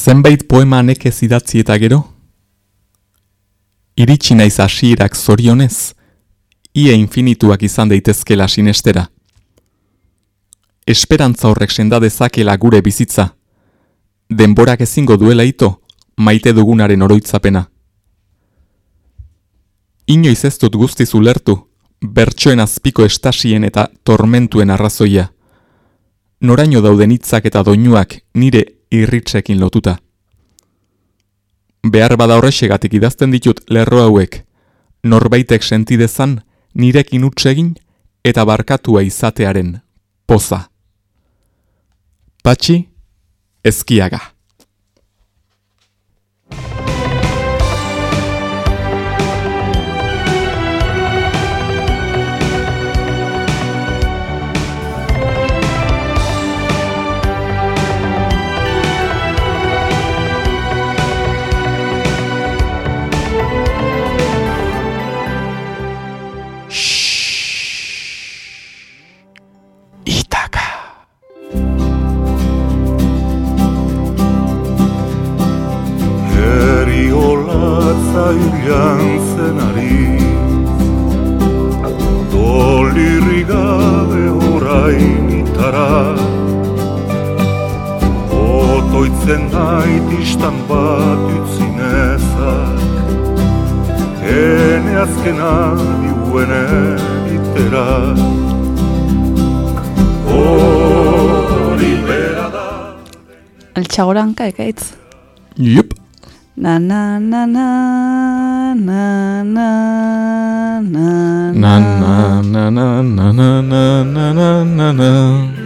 Zenbait poema nekez idatzi eta gero? Iritsi naiz hasierak zorionez, ia infinituak izan daitezkela sinestera. Esperantza horrek senda dezakela gure bizitza. Denborak ezingo duela ito, maite dugunaren oroitzapena. Inoiz ez dut guztiz ulertu, bertsoen azpiko estasien eta tormentuen arrazoia. Noraino dauden hitzak eta doinuak nire irritsekin lotuta. Behar bada horrexegatik idazten ditut lerro hauek, norbaitek sentidezan nirekin utsegin eta barkatua izatearen poza. Patxi, ezkiaga. Txagoranka ekaitz. Jup. Na na na na na na na na na na na na na na na na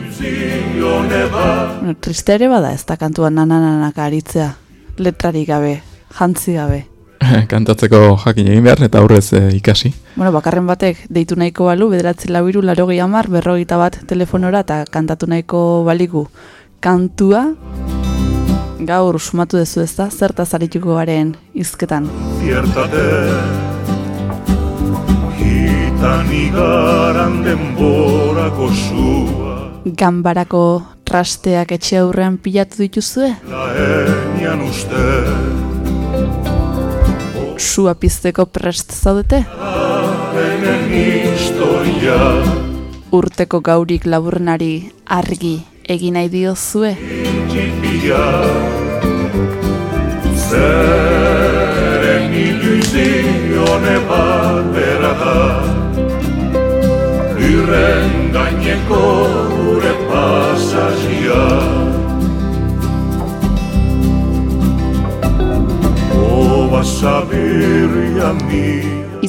na Tristere bada ez da kantua na na na na karitzea. Letrari gabe, jantzi gabe. Kantatzeko jakin egin behar eta aurrez ikasi. Bueno, bakarren batek deitu nahiko balu, bederatzi labiru, laro gehiamar, berrogeita bat telefonora eta kantatu nahiko baliku kantua gaur sumatu dezu ez da, zertaz arituko garen izketan. Ziertate, hitan igaran denborako sua. Gambarako trasteak etxe aurrean pilatu dituzue? Laenian uste. Sua pizteko prest zaudete? Urteko gaurik laburrenari argi egin nahi diozue? Txipia Zeren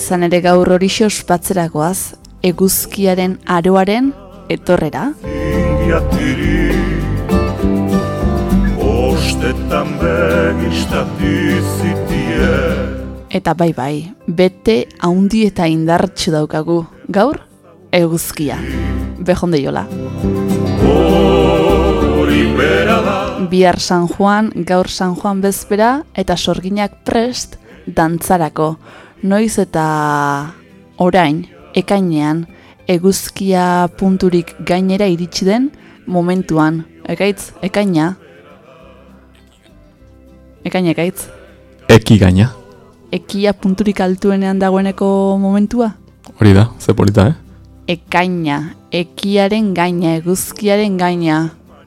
Izan ere gaur hori ospatzerakoaz, eguzkiaren aroaren etorrera? Ingiatiri Ostetan Eta bai bai, bete haundi eta indartxu daukagu. Gaur, eguzkia. Behonde jola. Bihar San Juan, gaur San Juan bezpera, eta sorginak prest dantzarako. Noiz eta orain, ekainean, eguzkia punturik gainera iritsi den momentuan. Ekaitz, ekaina. Ekaina, ekaitz. Eki gaina. Ekia punturik altuenean dagoeneko momentua? Hori da, ze polita, eh? Ekaina, ekiaren gaina, eguzkiaren gaina.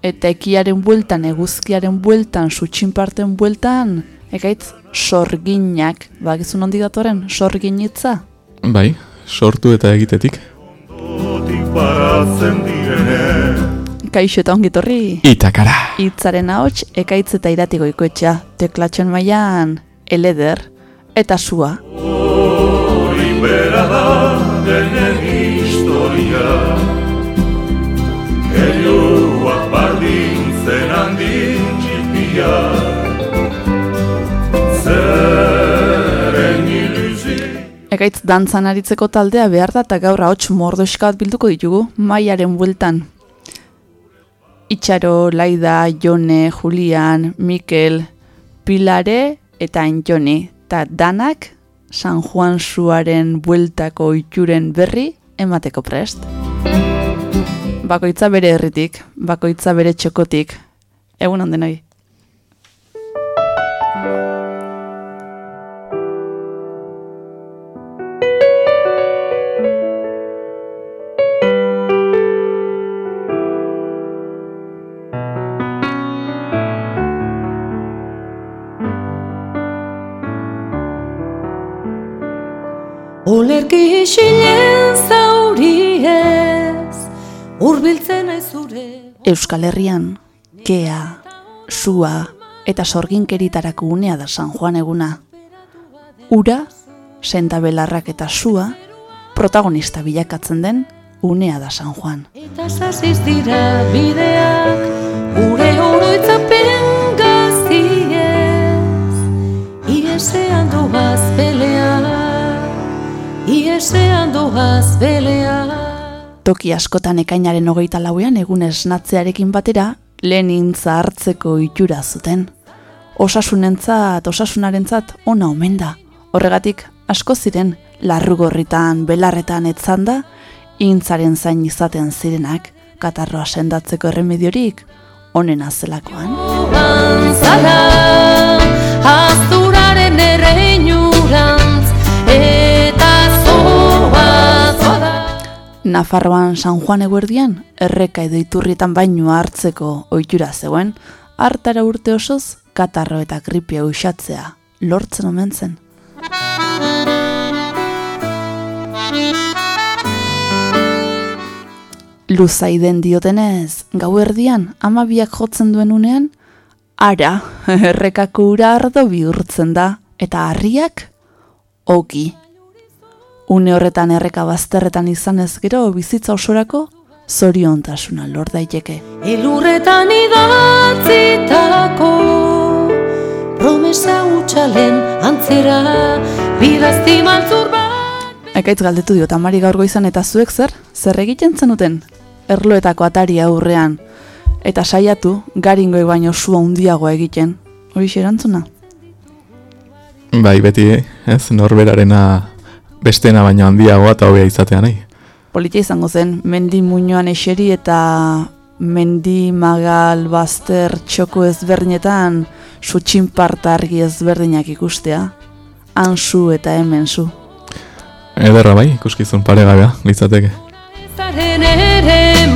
Eta ekiaren bueltan, eguzkiaren bueltan, sutxinparten bueltan. Ekaitz, sorginak, bakizun handi datoren, sorginitza? Bai, sortu eta egitetik. Kaixo eta ongitorri. Itakara. Itzaren ahots ekaitz eta iratiko ikoetxea. Teklatxon mailan eleder eta sua. Hori bera da denen historia Helioak bardintzen handin txipia Ekaitz dantzan aritzeko taldea behar da eta gaur ahots mordoska bat bilduko ditugu maiaren bueltan. Itxaro, Laida, Jone, Julian, Mikel, Pilare eta Antoni. Ta danak San Juan suaren bueltako itxuren berri emateko prest. Bakoitza bere herritik, bakoitza bere txokotik. Egun ondenoi. Urbiltzen aizure. Euskal Herrian, kea, sua eta sorginkeritarako unea da San Juan eguna. Ura, sentabelarrak eta sua, protagonista bilakatzen den unea da San Juan. Eta sasiz dira bideak, gure oroitzapen gaziez. Iesean doaz belea, iesean doaz belea. Toki askotan ekainaren hogeita lauean egun esnatzearekin batera, Lenintza hartzeko itxura zuten. Osasunentzat, osasunarentzat ona omen da. Horregatik, asko ziren, larrugorritan, belarretan etzanda, intzaren zain izaten zirenak, katarroa sendatzeko erremediorik, onena zelakoan. Joan zara, azturaren erreinurantz, Nafarroan San Juan eguerdian, erreka edo iturrietan baino hartzeko ohitura zegoen, hartara urte osoz, katarro eta gripia usatzea, lortzen omen zen. Luzaiden diotenez, gau erdian, amabiak jotzen duen unean, ara, errekako ura ardo bihurtzen da, eta harriak, ogi. Une horretan erreka bazterretan izanez gero bizitza osorako zoriontasuna lor daiteke. Elurretan idatzitako Promesa utxalen antzera Bidazti maltzur bat Ekaitz galdetu diot amari gaur goizan eta zuek zer? Zer egiten zenuten? Erloetako atari aurrean. Eta saiatu, garingoi baino sua handiagoa egiten. Hori erantzuna? Bai, beti, ez, norberarena bestena baino handiagoa eta hobea izatea nahi. Politia izango zen, mendi muinoan eseri eta mendi magal bazter txoko ezberdinetan sutxinparta argi ezberdinak ikustea. Han su eta hemen su. Ederra bai, ikuskizun paregabea, litzateke. Zaren ere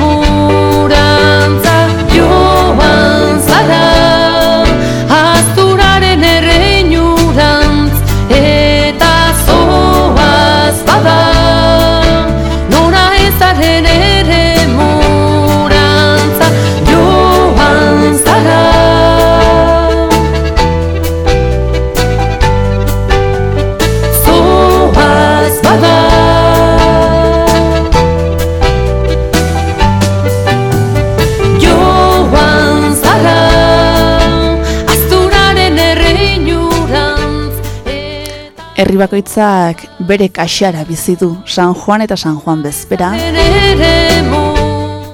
Herri bakoitzak bere kaxara bizi du San Juan eta San Juan bezpera.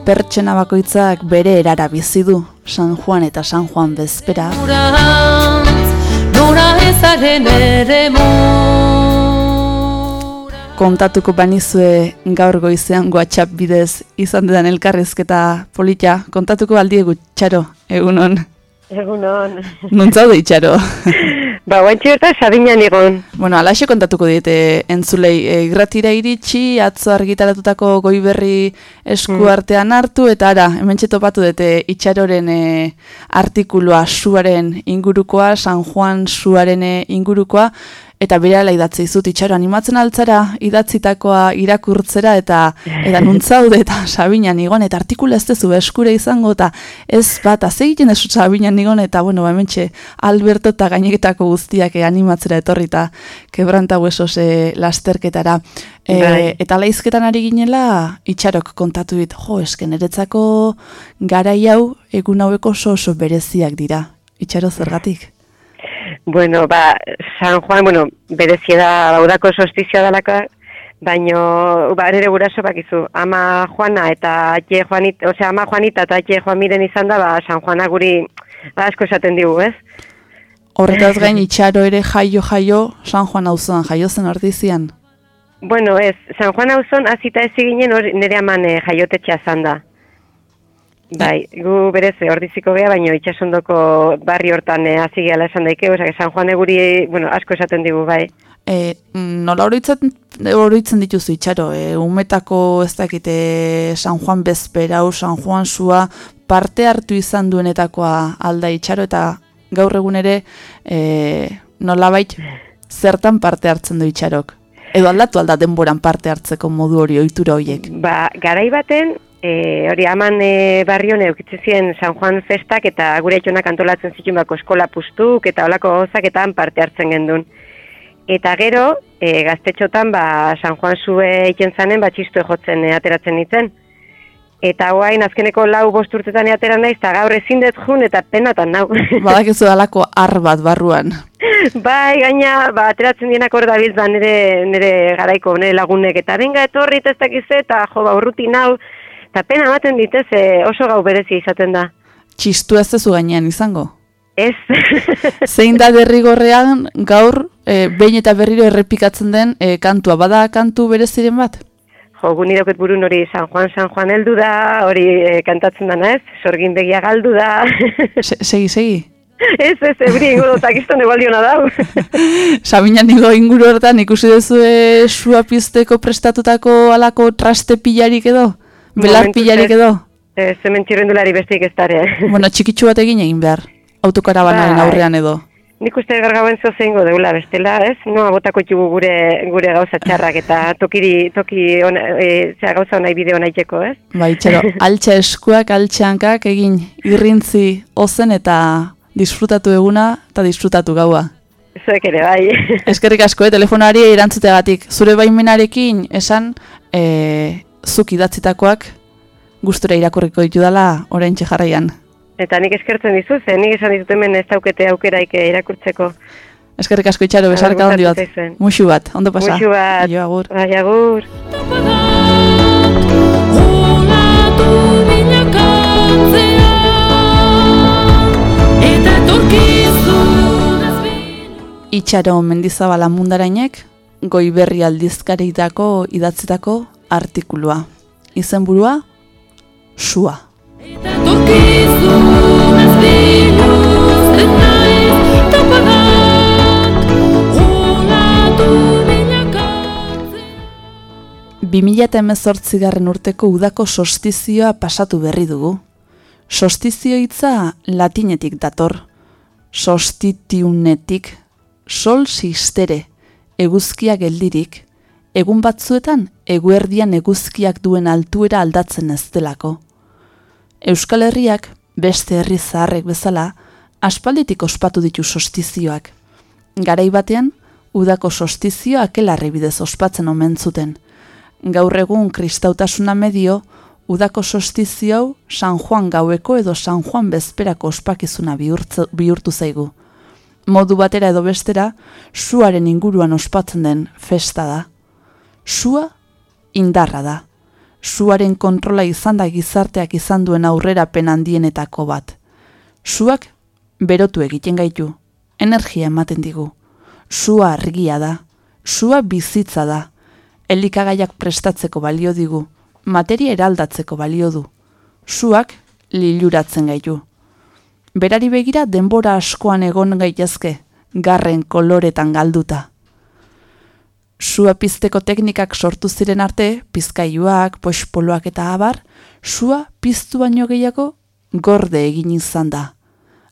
Pertsona bakoitzak bere erara bizi du San Juan eta San Juan bezpera. Nora ezaren ere Kontatuko banizue gaur goizean WhatsApp bidez izan dedan elkarrezketa polita. Kontatuko aldiegu txaro, egunon. Egunon. Nuntzaude itxaro. Ba, guantxi bertan sabinan egon. bueno, alaxe kontatuko diete entzulei. E, gratira iritsi, atzo argitaratutako goiberri esku artean hartu, eta ara, hemen topatu dute itxaroren e, artikulua suaren ingurukoa, San Juan suaren e, ingurukoa, eta berehala idatzi zut itxaro animatzen altzara idatzitakoa irakurtzera eta eta nuntzaude eta sabinan igon eta artikula ez dezu eskure izango eta ez bat az egiten ez sabinan igon eta bueno ba, hementxe Alberto eta gaineketako guztiak eh, animatzera etorrita kebranta huesos eh, lasterketara. E, eta laizketan ari ginela itxarok kontatu dit jo esken eretzako garai hau egun haueko oso oso bereziak dira. Itxaro zergatik Bueno, ba, San Juan, bueno, berezia da, baudako solstizioa dalaka, baino, ba, nire guraso bakizu, ama Juana eta atxe Juanita, osea, ama Juanita eta atxe Juan miren izan da, ba, San Juana guri, ba, asko esaten digu, ez? Horretaz gain itxaro ere jaio jaio San Juan auzoan jaio zen ordizian. Bueno, ez, San Juan hauzon, azita ez ginen hori nire aman eh, jaiotetxea zan da. Bai, gu berez ordiziko gea, baino itxasondoko barri hortan eh, hasi gehala esan daike, osea, San Juan eguri, bueno, asko esaten digu, bai. E, nola oroitzen, oroitzen dituzu itxaro, e, umetako ez dakite San Juan bezperau, San Juan sua, parte hartu izan duenetakoa alda itxaro, eta gaur egun ere e, nolabait zertan parte hartzen du itxarok. Edo aldatu alda denboran parte hartzeko modu hori ohitura horiek. Ba, garai baten, e, hori aman e, barrion eukitzen ziren San Juan festak eta gure etxonak antolatzen zituen bako eskola pustuk eta olako gozaketan parte hartzen gendun. Eta gero, e, gaztetxotan, ba, San Juan zue egiten zanen, ba, txistu jotzen e, ateratzen nintzen. Eta guain, azkeneko lau bost urtetan atera naiz, eta gaur ezin dut jun, eta penatan nau. Badakizu dalako ar bat barruan. bai, gaina, ba, ateratzen dienak hor dabiltz, ba, nire, nire garaiko, nire lagunek, eta benga etorri eta ez dakize, eta jo, ba, urruti nau, eta pena ematen ditez, e, oso gau berezi izaten da. Txistu ez zu gainean izango. Ez, Zein da derrigorrean gaur e, behin eta berriro errepikatzen den e, kantua. Bada kantu bereziren bat? jo, gu nire okut burun hori San Juan, San Juan heldu da, hori e, kantatzen dana ez, sorgin begia galdu da. Se, segi, segi. ez, ez, ebri ingo dotak izan egualdiona dau. Sabina nigo inguru hortan ikusi duzu e, sua pizteko prestatutako alako traste pilarik edo? Belar pilarik edo? e, zemen txirrendulari besteik ez dare. Bueno, txikitsu bat egin egin behar. Autokarabanaren Bai. aurrean edo. Nik uste gargauen zo zeingo deula bestela, ez? Noa botako txugu gure, gure gauza txarrak eta tokiri, toki ona, e, zera gauza onai bide onaiteko, ez? Bai, txero, altxa eskuak, altxa hankak egin irrintzi ozen eta disfrutatu eguna eta disfrutatu gaua. Zuek ere, bai. Eskerrik asko, eh, telefonari erantzuteagatik. Zure baimenarekin esan e, zuk idatzitakoak gustura irakurriko ditudala orain jarraian. Eta nik eskertzen dizu, ze nik esan ditut hemen ez daukete aukeraik irakurtzeko. Eskerrik asko itxaro, besarka handi bat. Muxu bat, ondo pasa. Muxu bat. Aio, agur. Bai, agur. Itxaro mendizabala mundarainek, goiberri aldizkaritako idatzitako artikulua. Izenburua, sua. Eta etorkizunez biluzten naiz Tapadak Olatu bilakatzea 2018 garren urteko udako sostizioa pasatu berri dugu. Sostizio hitza latinetik dator. Sostitiunetik, sol sistere, eguzkia geldirik, egun batzuetan eguerdian eguzkiak duen altuera aldatzen ez delako. Euskal Herriak, beste herri zaharrek bezala, aspalditik ospatu ditu sostizioak. Garai batean, udako sostizioa akelarre bidez ospatzen omen zuten. Gaur egun kristautasuna medio, udako sostizio hau San Juan gaueko edo San Juan bezperako ospakizuna bihurtze- bihurtu zaigu. Modu batera edo bestera, suaren inguruan ospatzen den festa da. Sua indarra da. Suaren kontrola izan da gizarteak izan duen aurrerapen handienetako bat. Suak berotu egiten gaitu, energia ematen digu. Sua argia da, sua bizitza da, elikagaiak prestatzeko balio digu, materia eraldatzeko balio du. Suak liluratzen gaitu. Berari begira denbora askoan egon gaitezke, garren koloretan galduta. Sua pizteko teknikak sortu ziren arte, pizkailuak, pospoloak eta abar, sua piztu baino gehiago gorde egin izan da.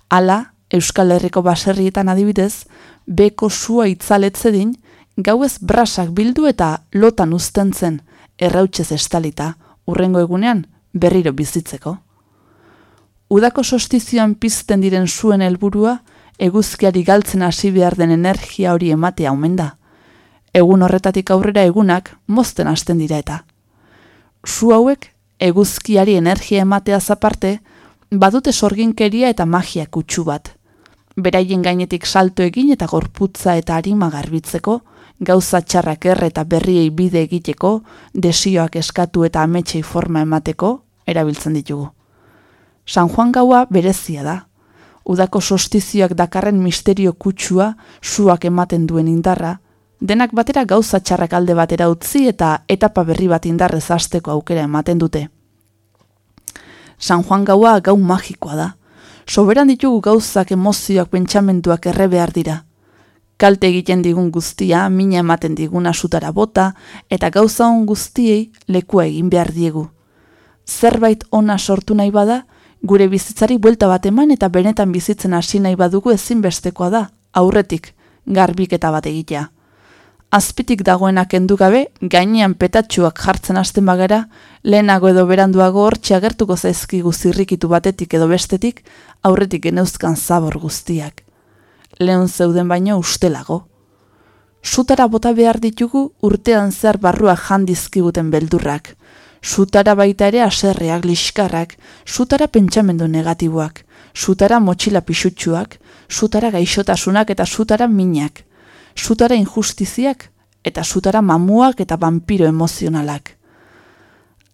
Hala, Euskal Herriko baserrietan adibidez, beko sua itzaletzedin, gauez brasak bildu eta lotan uzten zen, errautsez estalita, urrengo egunean berriro bizitzeko. Udako sostizioan pizten diren zuen helburua, eguzkiari galtzen hasi behar den energia hori ematea omen da. Egun horretatik aurrera egunak mozten hasten dira eta. Su hauek eguzkiari energia ematea zaparte, badute sorginkeria eta magia kutsu bat. Beraien gainetik salto egin eta gorputza eta arima garbitzeko, gauza txarrak erre eta berriei bide egiteko, desioak eskatu eta ametsei forma emateko, erabiltzen ditugu. San Juan gaua berezia da. Udako sostizioak dakarren misterio kutsua, suak ematen duen indarra, denak batera gauza txarrak alde batera utzi eta etapa berri bat indarrez hasteko aukera ematen dute. San Juan gaua gau magikoa da. Soberan ditugu gauzak emozioak pentsamentuak erre behar dira. Kalte egiten digun guztia, mina ematen diguna sutara bota, eta gauza on guztiei lekua egin behar diegu. Zerbait ona sortu nahi bada, gure bizitzari buelta bat eman eta benetan bizitzen hasi nahi badugu ezinbestekoa da, aurretik, garbiketa bat egitea. Azpitik dagoena kendu gabe, gainean petatxuak jartzen hasten bagara, lehenago edo beranduago hortxe agertuko zaizkigu zirrikitu batetik edo bestetik, aurretik geneuzkan zabor guztiak. Lehen zeuden baino ustelago. Sutara bota behar ditugu urtean zer barruak jandizkiguten beldurrak. Sutara baita ere aserreak, liskarrak, sutara pentsamendu negatiboak, sutara motxila pisutsuak, sutara gaixotasunak eta sutara minak, sutara injustiziak eta sutara mamuak eta vampiro emozionalak.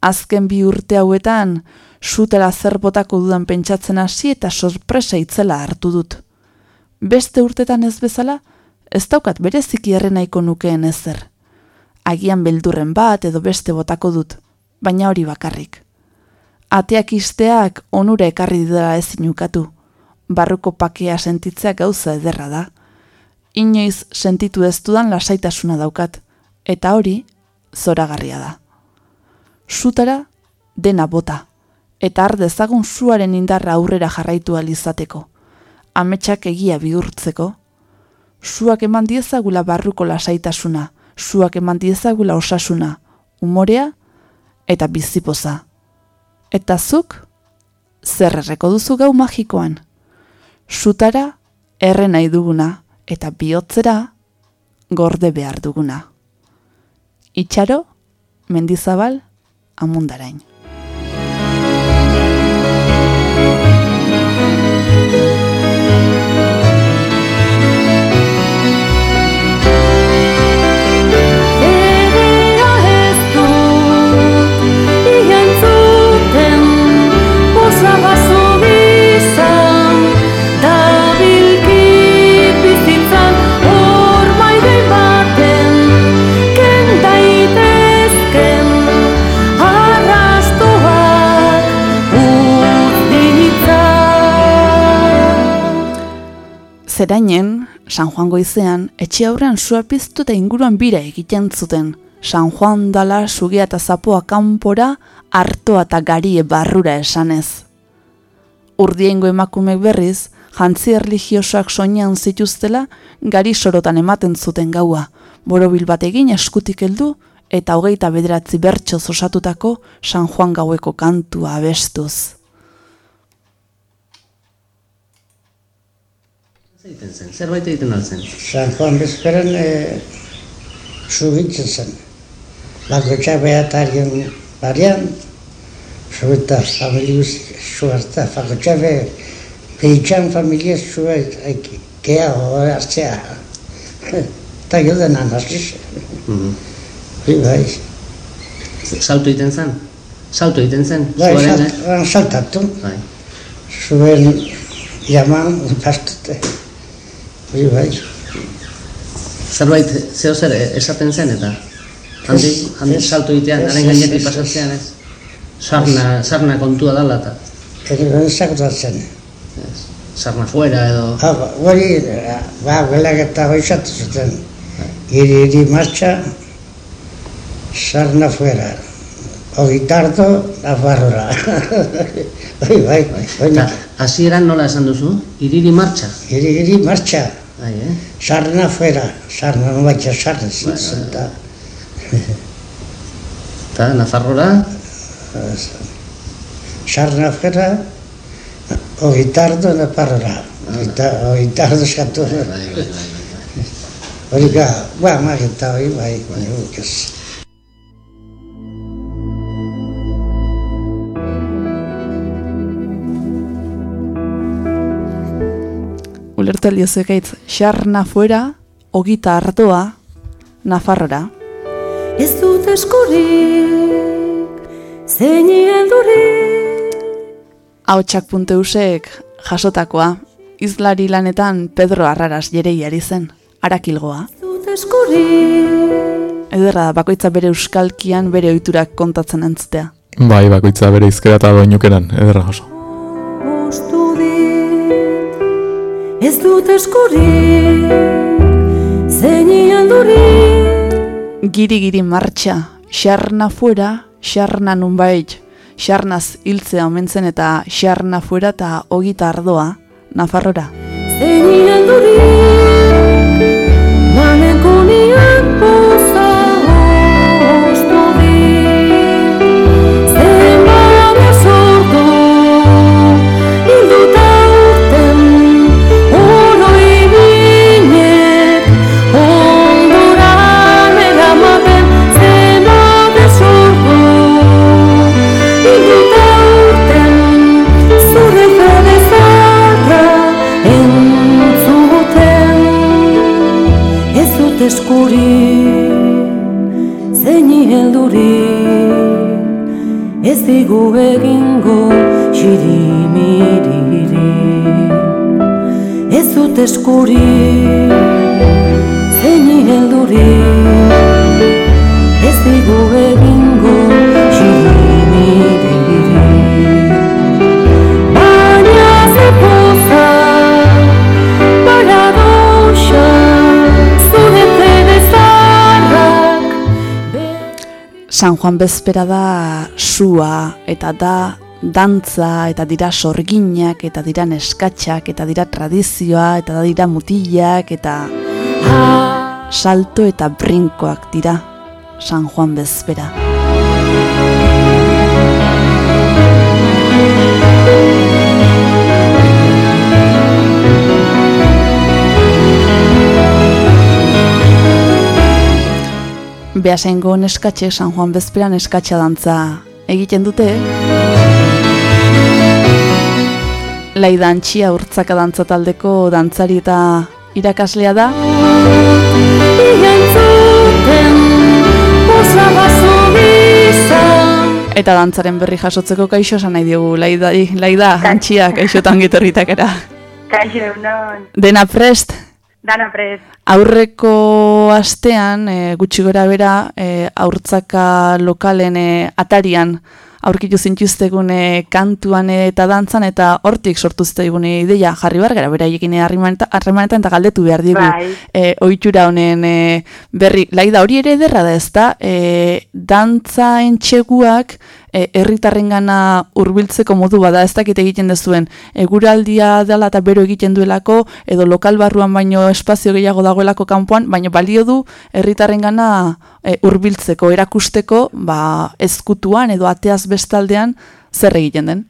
Azken bi urte hauetan, sutara zer botako dudan pentsatzen hasi eta sorpresa itzela hartu dut. Beste urtetan ez bezala, ez daukat bereziki erre nahiko nukeen ezer. Agian beldurren bat edo beste botako dut, baina hori bakarrik. Ateak isteak onura ekarri dira ezin ukatu. Barruko pakea sentitzea gauza ederra da. Inoiz sentitu ez dudan lasaitasuna daukat, eta hori zoragarria da. Sutara dena bota, eta har dezagun suaren indarra aurrera jarraitu alizateko. Ametsak egia bihurtzeko, suak eman diezagula barruko lasaitasuna, suak eman diezagula osasuna, umorea eta bizipoza. Eta zuk, zer erreko duzu gau magikoan? Sutara erre nahi duguna eta bihotzera gorde behar duguna. Itxaro, mendizabal, amundarain. Zerainen, San Juan goizean, etxe aurrean sua piztu eta inguruan bira egiten zuten. San Juan dala sugia eta zapoa kanpora, hartoa eta garie barrura esanez. Urdiengo emakumek berriz, jantzi erligiosoak soinean zituztela, gari sorotan ematen zuten gaua, borobil bat egin eskutik heldu eta hogeita bederatzi bertsoz osatutako San Juan gaueko kantua abestuz. Egiten zen, zerbait egiten altzen. San Juan bezperan e, subitzen zen. Bakotxak behatarien barian, subita familius suarta, bakotxak be, behitxan familia suet, kea hori hartzea. Eta joden anarriz. Mhm. Bai, bai. Salto egiten zen? Salto egiten zen? Bai, saltatu. Bai. Zuen jaman, pastute. Bai, bai. Zerbait, zeo zer esaten zen eta? Handi, handi salto egitean, ez, haren gainetik pasatzean ez? Sarna, sarna kontua dala eta, zakotatzen. ez? Sarna fuera edo... Ha, ba, hori, ba, belak eta hoizatu zuten. Iri, iri marcha, sarna fuera. Ogitardo, nafarrora. bai, bai, bai. Eta, hasieran nola esan duzu? Iriri martxa? Iri, iri marcha, Bai, eh? Sarna fuera. Sarna, no baitxa sarna zintzen, da. Eta, Nafarrora, Sarna fuera, ogitardo, nafarrora. Ogita- Ogitardo eskatu. bai, bai, bai, bai. Hori ga, ba, magita, hori, bai, bai, bai, Ulertu aldiozu ekaitz, xarna fuera, ogita ardoa, Nafarrora. Ez dut eskurik, zein heldurik. Ahotsak.eusek jasotakoa, izlari lanetan Pedro Arraras jereiari zen, arakilgoa. Ez dut eskurik, Ederra da, bakoitza bere euskalkian bere ohiturak kontatzen entzutea. Bai, bakoitza bere izkera eta doinukeran, ederra oso. Ez dut eskurik, zein heldurik. Giri-giri martxa, xarna fuera, xarna nunbait, xarnaz hiltzea omentzen eta xarna fuera eta ogita ardoa, Nafarrora. Zein heldurik, maneko nian zori zeini helduri ez digu egingo xirimiriri ez dut eskuri zeini helduri San Juan bezpera da sua eta da dantza eta dira sorginak eta dira neskatxak eta dira tradizioa eta da dira mutilak eta salto eta brinkoak dira San Juan bezpera. Beasaingo neskatxe San Juan bezpera neskatxa dantza egiten dute. Laidantxia urtzaka dantza taldeko dantzari eta irakaslea da. Eta dantzaren berri jasotzeko kaixo esan nahi diogu, laida, laida antxia kaixotan gitorritakera. Kaixo, non, Dena prest, dana prez. aurreko astean, e, gutxi gora bera, e, aurtzaka lokalen e, atarian, aurkitu zintuztegun e, kantuan eta dantzan, eta hortik sortu zitaigun ideia jarri bar gara, beraiekin harremanetan eta galdetu behar digu Bai. e, ohitura honen e, berri. Laida hori ere ederra da ez da, e, dantza entxeguak herritarrengana hurbiltzeko modu bada, ez dakit egiten dezuen, eguraldia dela eta bero egiten duelako, edo lokal barruan baino espazio gehiago dagoelako kanpoan, baino balio du herritarrengana e, hurbiltzeko, erakusteko, ba, ezkutuan edo ateaz bestaldean zer egiten den.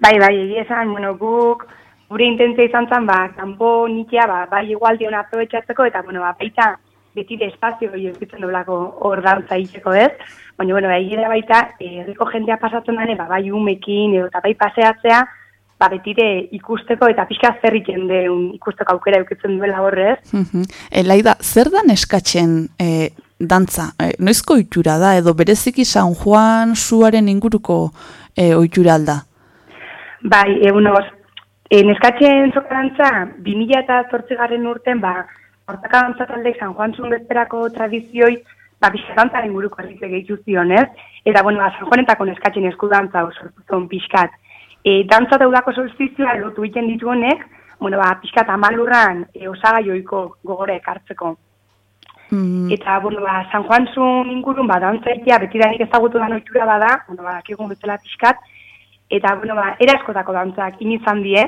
Bai, bai, egia bueno, guk gure intentzia izan zen, ba, kanpo nitia, ba, bai igualdi hona aprobetxatzeko, eta, bueno, ba, baita betire espazio hori eukitzen duelako hor dantza egiteko ez, baina, bueno, bai, egia baita, eh, herriko jendea pasatzen dane, ba, bai umekin, edo, eta bai paseatzea, ba, betire ikusteko, eta pixka zer egiten den ikusteko aukera eukitzen duela horrez. Mhm. E, Laida, zer da neskatzen e, dantza? E, noizko ohitura da, edo bereziki San Juan suaren inguruko e, ohitura alda? Bai, egun oz, e, neskatzen zokarantza, 2000 eta zortzigarren urten, ba, hortaka dantza San Juan zun bezperako tradizioi, ba, pixkatantzaren guruko erritle gehitu zion, ez? Eta, bueno, San Juanetako neskatzen eskudantza sortu zuen pixkat. E, dantza daudako solstizioa lotu egiten ditu honek, bueno, ba, pixkat amalurran e, osagaioiko gogore ekartzeko. Mm, Eta, bueno, ba, San Juan zun ingurun, ba, dantza egitea betidanik ezagutu da ohitura bada, bueno, ba, dakigun bezala pixkat, eta, bueno, ba, era askotako dantzak inizan die,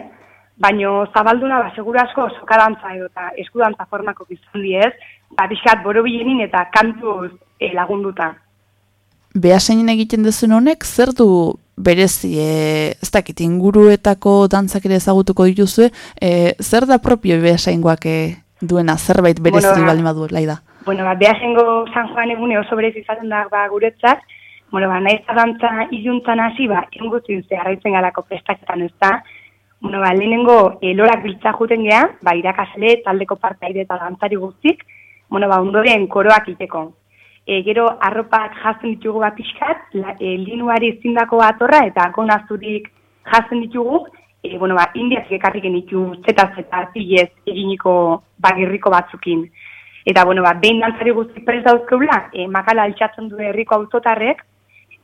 baino zabalduna, ba, seguru asko soka dantza edo eta eskudantza formako izan die, ez, ba, pixkat borobilenin eta kantuz e, lagunduta. Behaseinen egiten duzun honek, zer du berezi, e, ez dakit, inguruetako dantzak ere ezagutuko dituzue, e, zer da propio behasaingoak e, duena, zerbait berezi Bueno, ba- baldin badu, Laida? Bueno, ba, behasengo San Juan egune oso berez izaten da ba, guretzat, bueno, ba, nahiz eta dantza iluntzan hasi, ba, enguztin zeharraitzen galako prestaketan ez da, bueno, ba, lehenengo e, lorak biltza juten geha, ba, irakasle, taldeko partaide eta dantzari guztik, bueno, ba, ondoren koroak iteko. E, gero, arropak jazten ditugu bat pixkat, la, e, linuari zindako atorra eta gonazurik jazten ditugu, e, bueno, ba, indiak ekarrik genitu zeta zeta artilez eginiko bagirriko batzukin. Eta, bueno, ba, behin dantzari guztik prez dauzkeula, e, makala altxatzen du herriko autotarrek,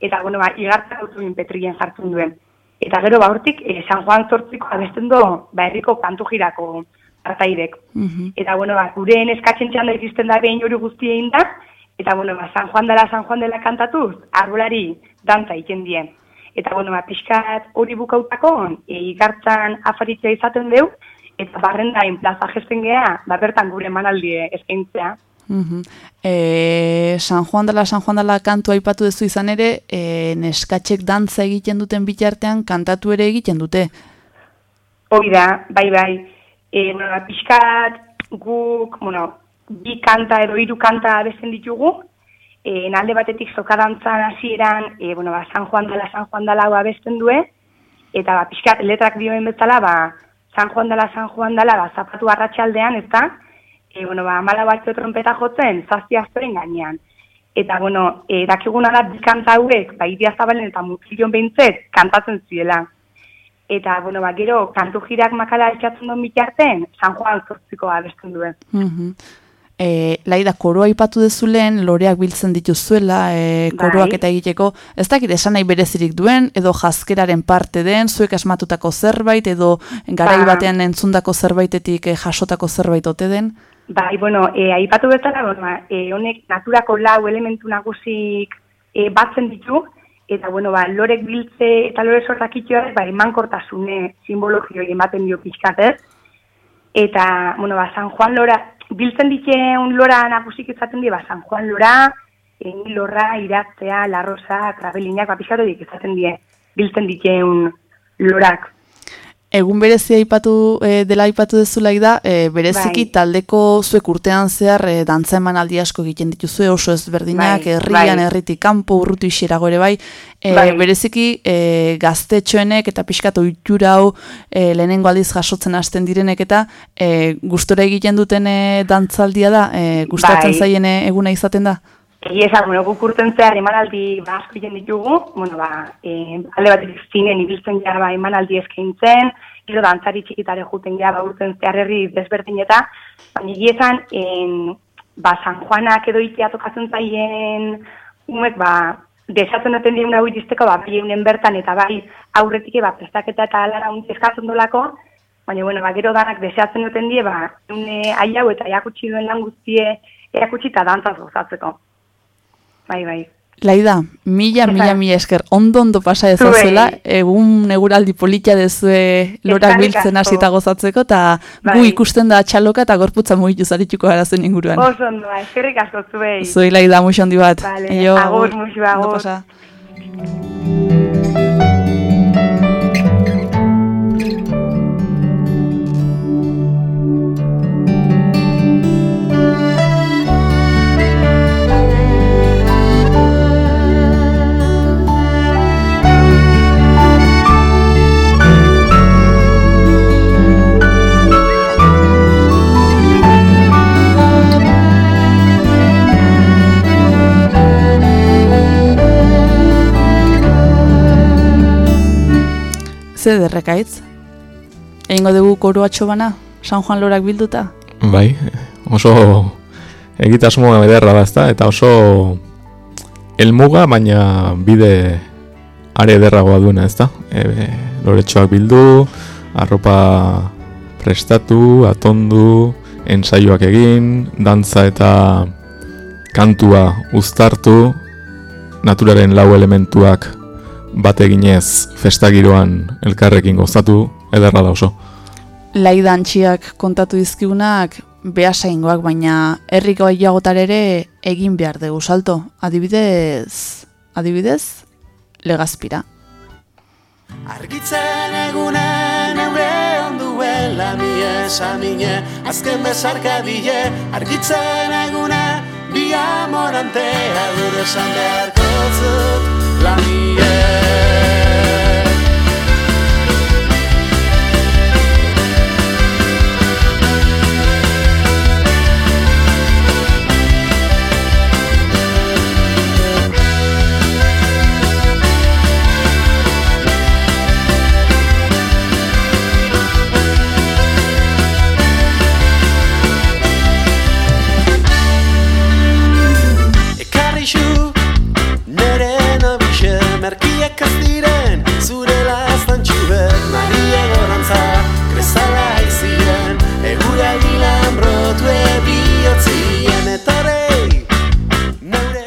eta, bueno, ba, igartzak autuin petrien jartzen duen. Eta gero, ba, hortik, e, San Juan zortziko abesten du, ba, herriko kantu jirako partaidek. Mhm. Eta, bueno, ba, gure eskatzen txanda iristen da behin hori guzti egin da, eta, bueno, ba, San Juan dela, San Juan dela kantatuz, arbolari dantza egiten dien. Eta, bueno, ba, pixkat hori bukautako, e, igartzan afaritzea izaten deu, eta barrendain plaza gesten geha, ba, bertan gure emanaldi eskaintzea. Mhm. E, San Juan dela, San Juan dela kantu aipatu duzu izan ere, e, neskatxek dantza egiten duten bitartean kantatu ere egiten dute. Hori da, bai, bai. E, bueno, pixkat guk, bueno, bi kanta edo hiru kanta abesten ditugu, e, alde batetik sokadantzan hasieran, e, bueno, ba, San Juan dela, San Juan dela abesten due, eta ba, pixkat letrak dioen bezala, ba, San Juan dela, San Juan dela, ba, zapatu arratsaldean ez da, e, bueno, ba, amala batzo trompeta jotzen, zazpi astoren gainean. Eta, bueno, e, dakiguna da, bi kanta hauek, ba, idia zabalen eta mutzilion behintzet, kantatzen ziela. Eta, bueno, ba, gero, kantu jirak makala etxatzen duen bitarten, San Juan zortziko abesten duen. Mhm. E, laida, koroa ipatu dezulen, loreak biltzen dituzuela, e, koroak Bai. eta egiteko, ez dakit esan nahi berezirik duen, edo jazkeraren parte den, zuek asmatutako zerbait, edo garai Ba. batean entzundako zerbaitetik e, jasotako zerbait ote den. Bai, bueno, e, aipatu bezala, bueno, e, honek naturako lau elementu nagusik e, batzen ditu, eta, bueno, ba, lorek biltze eta lore sortakitioa, ba, emankortasune simbologioi ematen dio pixkat, ez? Eta, bueno, ba, San Juan lora, biltzen dituen lora nagusik izaten die, ba, San Juan lora, e, lorra, iraztea, larrosa, krabelinak, ba, pixkat horiek izaten die, biltzen dituen lorak. Egun berezia aipatu e, dela aipatu dezulai da, e, bereziki Bai. taldeko zuek urtean zehar e, dantza emanaldi asko egiten dituzue oso ezberdinak, Bai, herrian, bai. herritik kanpo, urrutu iserago ere bai, e, Bai. bereziki e, gaztetxoenek eta pixkat ohitura hau e, lehenengo aldiz jasotzen hasten direnek eta e, gustora egiten duten e, dantzaldia da, e, gustatzen Bai. zaien eguna izaten da. Egia esan, bueno, guk urten zehar emanaldi ba, asko egiten ditugu, bueno, ba, e, alde batetik zinen ibiltzen gara ba, emanaldi eskaintzen, gero dantzari txikitare juten gara ba, urten zehar herri desberdin eta, baina egia esan, en, ba, San Juanak edo itea tokatzen zaien umek, ba, desatzen duten dira hau iristeko, ba, bai eunen bertan eta bai aurretik ba, prestaketa eta alara untzi eskatzen dolako, baina, bueno, ba, gero danak deseatzen duten die, ba, une hau eta erakutsi duen lan guztie erakutsi eta dantzaz gozatzeko. Bai, bai. Laida, mila, Esan. mila, mila esker, ondo ondo pasa ezazuela, egun eguraldi politia dezue lorak biltzen asko. hasita gozatzeko, eta gu Bai. ikusten da txaloka eta gorputza mugitu zarituko gara zen inguruan. Oso ondo, ba, eskerrik asko zuei. Zuei Laida, muixo handi bat. Vale, Eio, agur, ondo agur. Ze derrekaitz? Egingo dugu koru atxobana, San Juan Lorak bilduta? Bai, oso egitasmoa ederra da, ezta? Eta oso helmuga, baina bide are ederragoa duena, ezta? E, loretxoak bildu, arropa prestatu, atondu, ensaioak egin, dantza eta kantua uztartu, naturaren lau elementuak bat eginez festagiroan elkarrekin gozatu, ederra da oso. Laida antxiak kontatu dizkigunak behasaingoak, baina herriko gehiagotar ere egin behar dugu salto. Adibidez, adibidez, legazpira. Argitzen egunen eure onduela mi esamine Azken bezarka dile Argitzen egune bi amorantea Dure esan beharko zut la mie Diren zure lastan txuben Maria gorantza krezala izien Egura gilan brotue bihotzien neure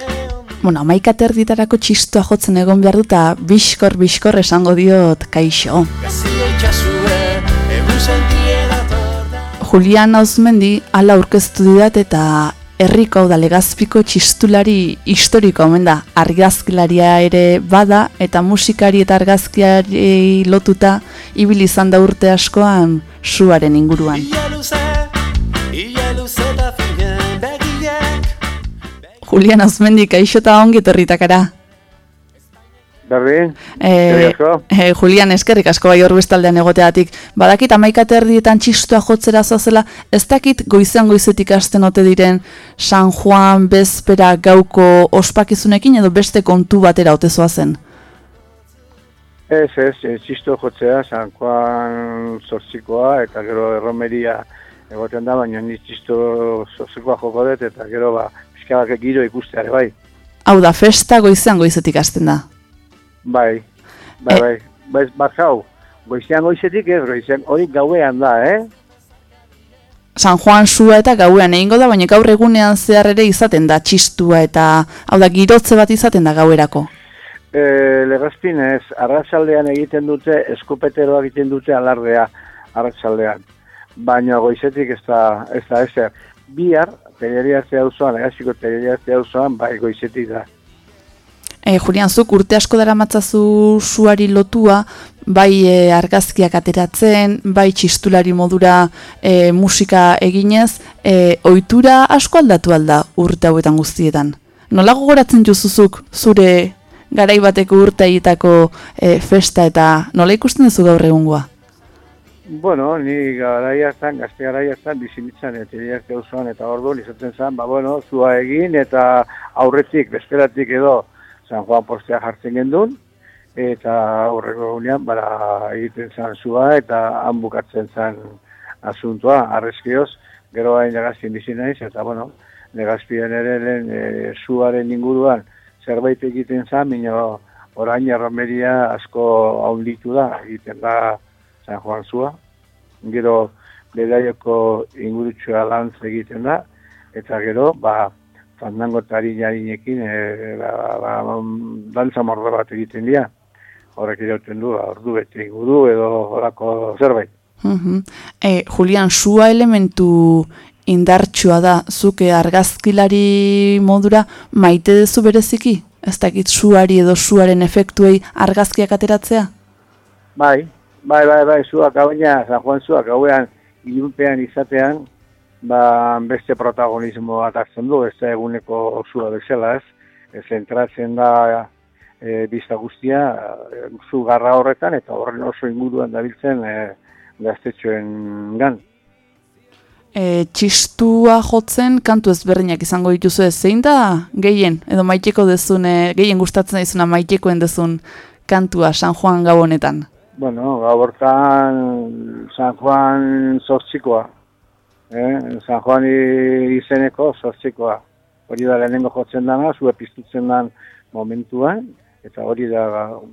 Bueno, amaika terditarako txistua jotzen egon behar duta biskor, biskor esango diot kaixo. Julian Auzmendi ala aurkeztu didat eta herriko hau da legazpiko txistulari historiko omen da. Argazkilaria ere bada eta musikari eta argazkiari lotuta ibili izan da urte askoan suaren inguruan. Julian Auzmendi kaixo eta ongi etorritakara. Berdin, E, e, Julian, eskerrik asko bai hor bestaldean egoteatik. Badakit amaikater erdietan txistua jotzera zoazela, ez dakit goizean goizetik hasten ote diren San Juan bezpera gauko ospakizunekin edo beste kontu batera ote zoazen. Ez, ez, txisto jotzea, San Juan zortzikoa, eta gero erromeria egoten da, baina ni txisto zortzikoa joko dut, eta gero ba, pixkabak giro ikusteare, bai. Hau da, festa goizean goizetik hasten da. Bai, bai, bai, bai, bat hau, goizean goizetik ez, goizean hori gauean da, eh? San Juan sua eta gauean egingo da, baina gaur egunean zehar ere izaten da txistua eta hau da girotze bat izaten da gauerako. E, legazpin ez, arratsaldean egiten dute, eskupeteroa egiten dute alardea arratsaldean. Baina goizetik ez da, ez da ezer. Bihar, telleria ze auzoan, egaziko telleria ze auzoan, bai goizetik da. E, Julian, zuk urte asko dara matzazu suari lotua, bai e, argazkiak ateratzen, bai txistulari modura e, musika eginez, e, ohitura asko aldatu alda urte hauetan guztietan. Nola gogoratzen juzuzuk zure garai bateko urteitako e, festa eta nola ikusten duzu gaur egungoa? Bueno, ni garaia zan, gazte garaia zan, bizinitzan, eta eta orduan izaten zan, ba, bueno, zua egin, eta aurretik, besteratik edo, San Juan postea jartzen gendun, eta aurreko egunean, bara, egiten zan zua, eta han bukatzen zan asuntoa, arrezkioz, gero hain negazpien bizi naiz, eta, bueno, negazpien ere lehen e, zuaren inguruan zerbait egiten zan, minio orain erromeria asko haunditu da, egiten da San Juan zua. Gero bedaioko ingurutxoa lantz egiten da, eta gero, ba, fandango tarinarekin e, ba, ba, dantza mordo bat egiten dira. Horrek irauten du, ba, ordu bete inguru edo horako zerbait. E, Julian, sua elementu indartsua da, zuke argazkilari modura maite duzu bereziki? Ez dakit suari edo suaren efektuei argazkiak ateratzea? Bai, bai, bai, bai, zuak gauena, San Juan zuak gauean ilunpean izatean, ba, beste protagonismo bat hartzen du, ez da eguneko zua bezala ez, zentratzen da e, bizta guztia e, zu garra horretan, eta horren oso inguruan dabiltzen e, gaztetxoen gan. E, txistua jotzen kantu ezberdinak izango dituzu ez, zein da gehien, edo maiteko dezun, e, gehien gustatzen daizuna maitekoen dezun kantua San Juan gau honetan? Bueno, gau hortan San Juan zortzikoa, eh? San Juan izeneko zortzikoa. Hori da lehenengo jotzen dana, zue piztutzen dan momentuan, eta hori da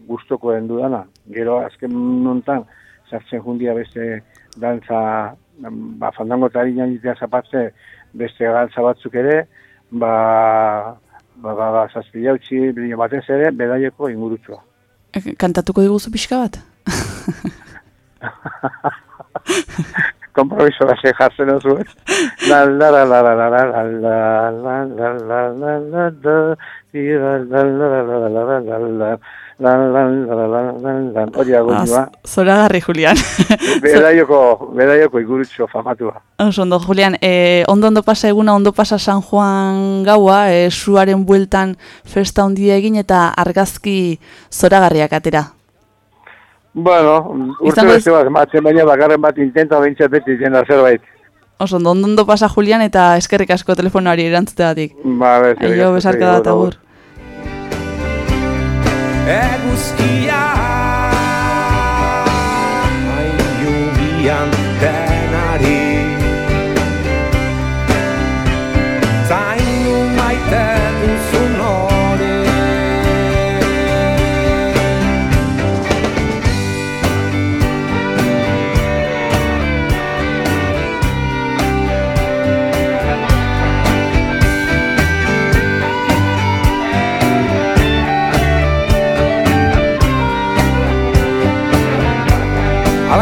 gustokoen dudana. Gero azken nontan, sartzen jundia beste dantza, ba, fandango tarinan jitea zapatze beste dantza batzuk ere, ba, ba, ba, ba zazpila utzi, batez ere, bedaieko ingurutxoa. E, Kantatuko diguzu pixka bat? Kompromiso da se jartzen oso, ez? La la la la la la la la la la la la la la la y la la Bueno, urte beste bat, matzen baina bakarren bat intenta behintzat beti izena zerbait. Oso ondo, pasa Julian eta eskerrik asko telefonoari erantzuteatik. Ba, beste. Aio, besarka da tabur. Eguzkia Aiugian denari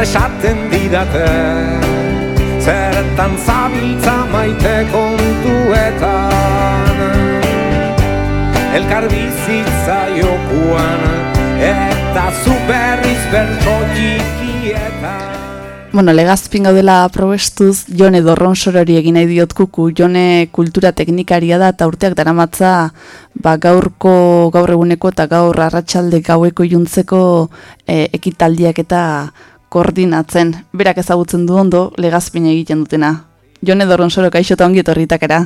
esaten didate. Zertan zabiltza maite kontuetan. Elkar bizitza jokuan Eta zu berriz bertso txikietan. Bueno, legazpin gaudela probestuz, Jone Dorronsorori egin nahi diot kuku, Jone kultura teknikaria da, eta urteak daramatza ba, gaurko, gaur eguneko eta gaur arratsalde gaueko juntzeko e, ekitaldiak eta koordinatzen. Berak ezagutzen du ondo legazpin egiten dutena. Jone Dorronsoro, kaixo eta ongi etorritakera.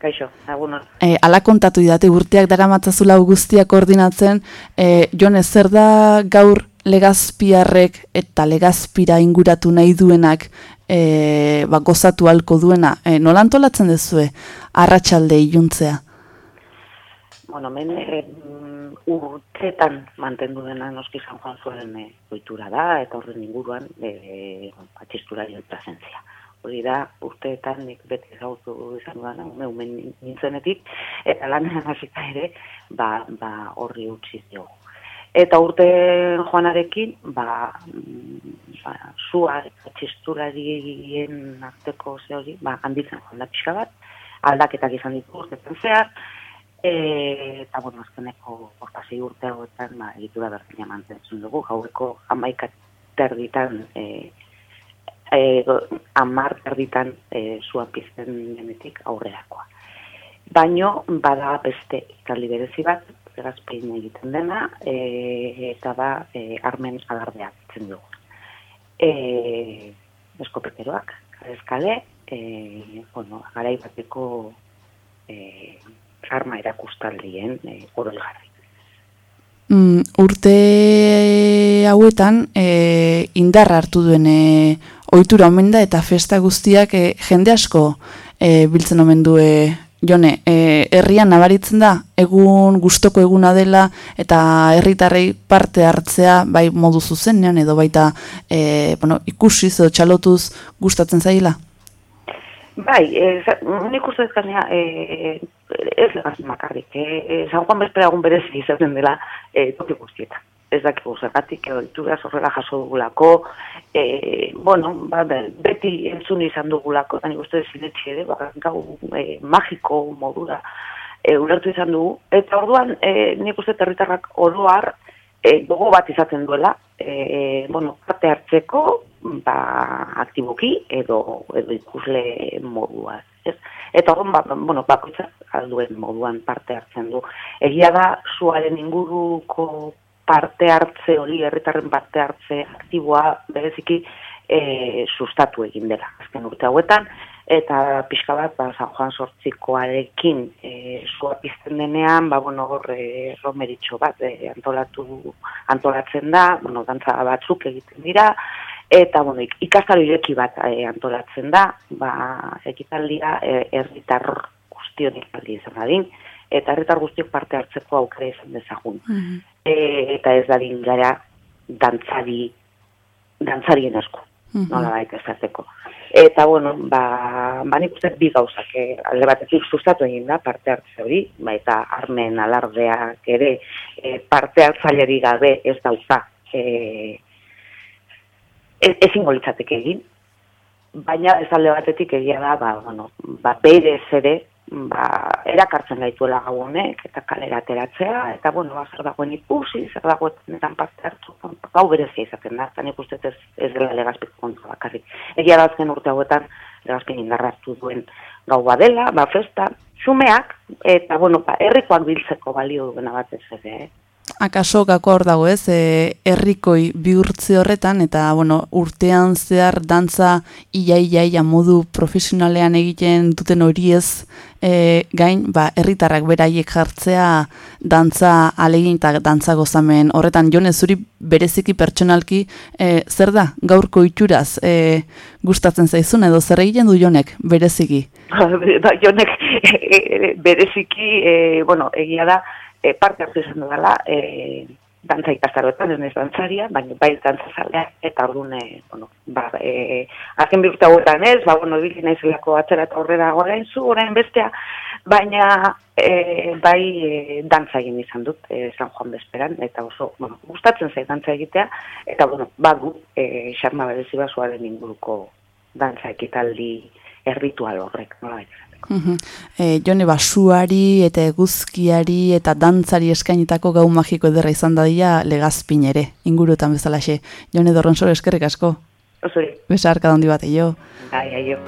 Kaixo, agun hor. E, ala kontatu didate urteak daramatzazula guztiak koordinatzen, e, Jone, zer da gaur legazpiarrek eta legazpira inguratu nahi duenak e, ba, gozatu halko duena. E, nola antolatzen dezue arratsalde iluntzea? Bueno, men e, urtetan mantendu dena noski San Juan zuen e, ohitura da, eta horren inguruan e, atxistura presentzia. Hori da, urteetan nik beti zautu izan dudan, umen nintzenetik, eta lanean hasita ere, ba, ba horri utzi diogu. Eta urte joanarekin, ba, mm, ba zua eta txisturarien arteko ze hori, ba, handitzen joan da pixka bat, aldaketak izan ditu urtetan zehar, e, eta, bueno, azkeneko portazei urte hauetan, ba, egitura berdina mantentzen dugu, gaueko amaikat terditan, e, e, amar terditan e, zua pizten denetik aurrerakoa. Baino, bada beste ikaldi berezi bat, gazpein egiten dena, e, eta da e, armen alardeak itzen dugu. E, eskopeteroak, eskale, e, bueno, garai bateko e, arma erakustaldien e, oro jarri. Mm, urte hauetan e, indarra hartu duen e, ohitura omen da eta festa guztiak e, jende asko e, biltzen omen du e, Jone, e, herrian nabaritzen da, egun gustoko eguna dela, eta herritarrei parte hartzea, bai modu zuzenean, edo baita e, bueno, ikusiz edo txalotuz gustatzen zaila? Bai, e, nik uste ez ganea, e, ez legaz makarrik, e, e, San Juan Bezpera egun berezi izaten dela e, toki guztietan. Ez dakigu zergatik edo ditura horrela jaso dugulako, e, bueno, ba, beti entzun izan dugulako, eta nik uste zinetxe ere, ba, gau e, magiko modura e, ulertu izan dugu, eta orduan e, nik uste territarrak oroar e, gogo bat izaten duela, e, bueno, parte hartzeko, ba, aktiboki edo, edo ikusle modua. Ez? Eta orduan, ba, bueno, bakoitzak alduen moduan parte hartzen du. Egia da, zuaren inguruko parte hartze hori, herritarren parte hartze aktiboa bereziki e, sustatu egin dela azken urte hauetan, eta pixka bat, ba, San Juan sortzikoarekin e, zua pizten denean, ba, bueno, hor, e, romeritxo bat e, antolatu, antolatzen da, bueno, dantza batzuk egiten dira, eta, bueno, ikastaro ireki bat e, antolatzen da, ba, ekitaldia e, herritar guztion ikaldi izan adin, eta herritar guztiok parte hartzeko aukera izan dezagun. e, eta ez dadin gara dantzari, dantzarien asko, Mhm. nola baita esateko. Eta, bueno, ba, ba nik uste bi gauzak, eh, alde batetik sustatu egin da parte hartze hori, ba, eta armen alardeak ere eh, parte hartzaileri gabe ez dauka eh, ez, ezingo litzateke egin, baina ez alde batetik egia da, ba, bueno, ba, berez ere, ba, erakartzen gaituela gau honek, eta kalera ateratzea, eta, bueno, ba, zer dagoen ikusi, zer dagoetan parte hartu, gau berezia izaten da, eta nik uste ez, ez dela legazpik kontra bakarrik. Egia da azken urte hauetan, legazpik indarra hartu duen gau badela, ba, festa, xumeak, eta, bueno, ba, herrikoak biltzeko balio duena batez ere, eh? Akaso gako hor dago ez, e, herrikoi bihurtze horretan, eta bueno, urtean zehar dantza ia, ia, ia modu profesionalean egiten duten hori ez e, gain, ba, herritarrak beraiek jartzea dantza alegin eta dantza gozamen horretan, jone zuri bereziki pertsonalki, e, zer da, gaurko itxuraz e, gustatzen zaizun edo zer egiten du jonek bereziki? ba, jonek e, e, bereziki, e, bueno, egia da, e, parte hartu izan dela, e, dantza ikastaroetan, ez dantzaria, baina bai dantza zalea, eta orduan, e, bueno, ba, e, azken birta hauetan ez, ba, bueno, bilin naizelako atzera eta horrela orain zu, orain bestea, baina e, bai e, dantza egin izan dut, e, San Juan Bezperan, eta oso, bueno, gustatzen zait dantza egitea, eta, bueno, badu, e, xarma berezi basuaren inguruko dantza ekitaldi erritual horrek, nola baita. Mhm. E, jone basuari eta eguzkiari eta dantzari eskainitako gau magiko ederra izan dadila legazpin ere, inguruetan bezalaxe. Jone Dorronsoro eskerrik asko. Zuri. Besarka handi bat, jo. Bai, aio.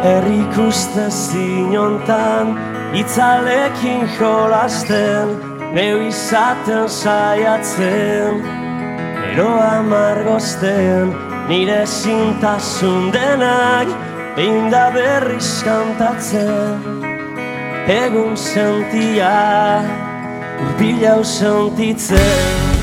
Herrik uste zinontan, itzalekin jolasten, neu izaten saiatzen, ero amargozten, nire zintasun denak, behin da berriz kantatzen, egun sentia, urbilau sentitzen.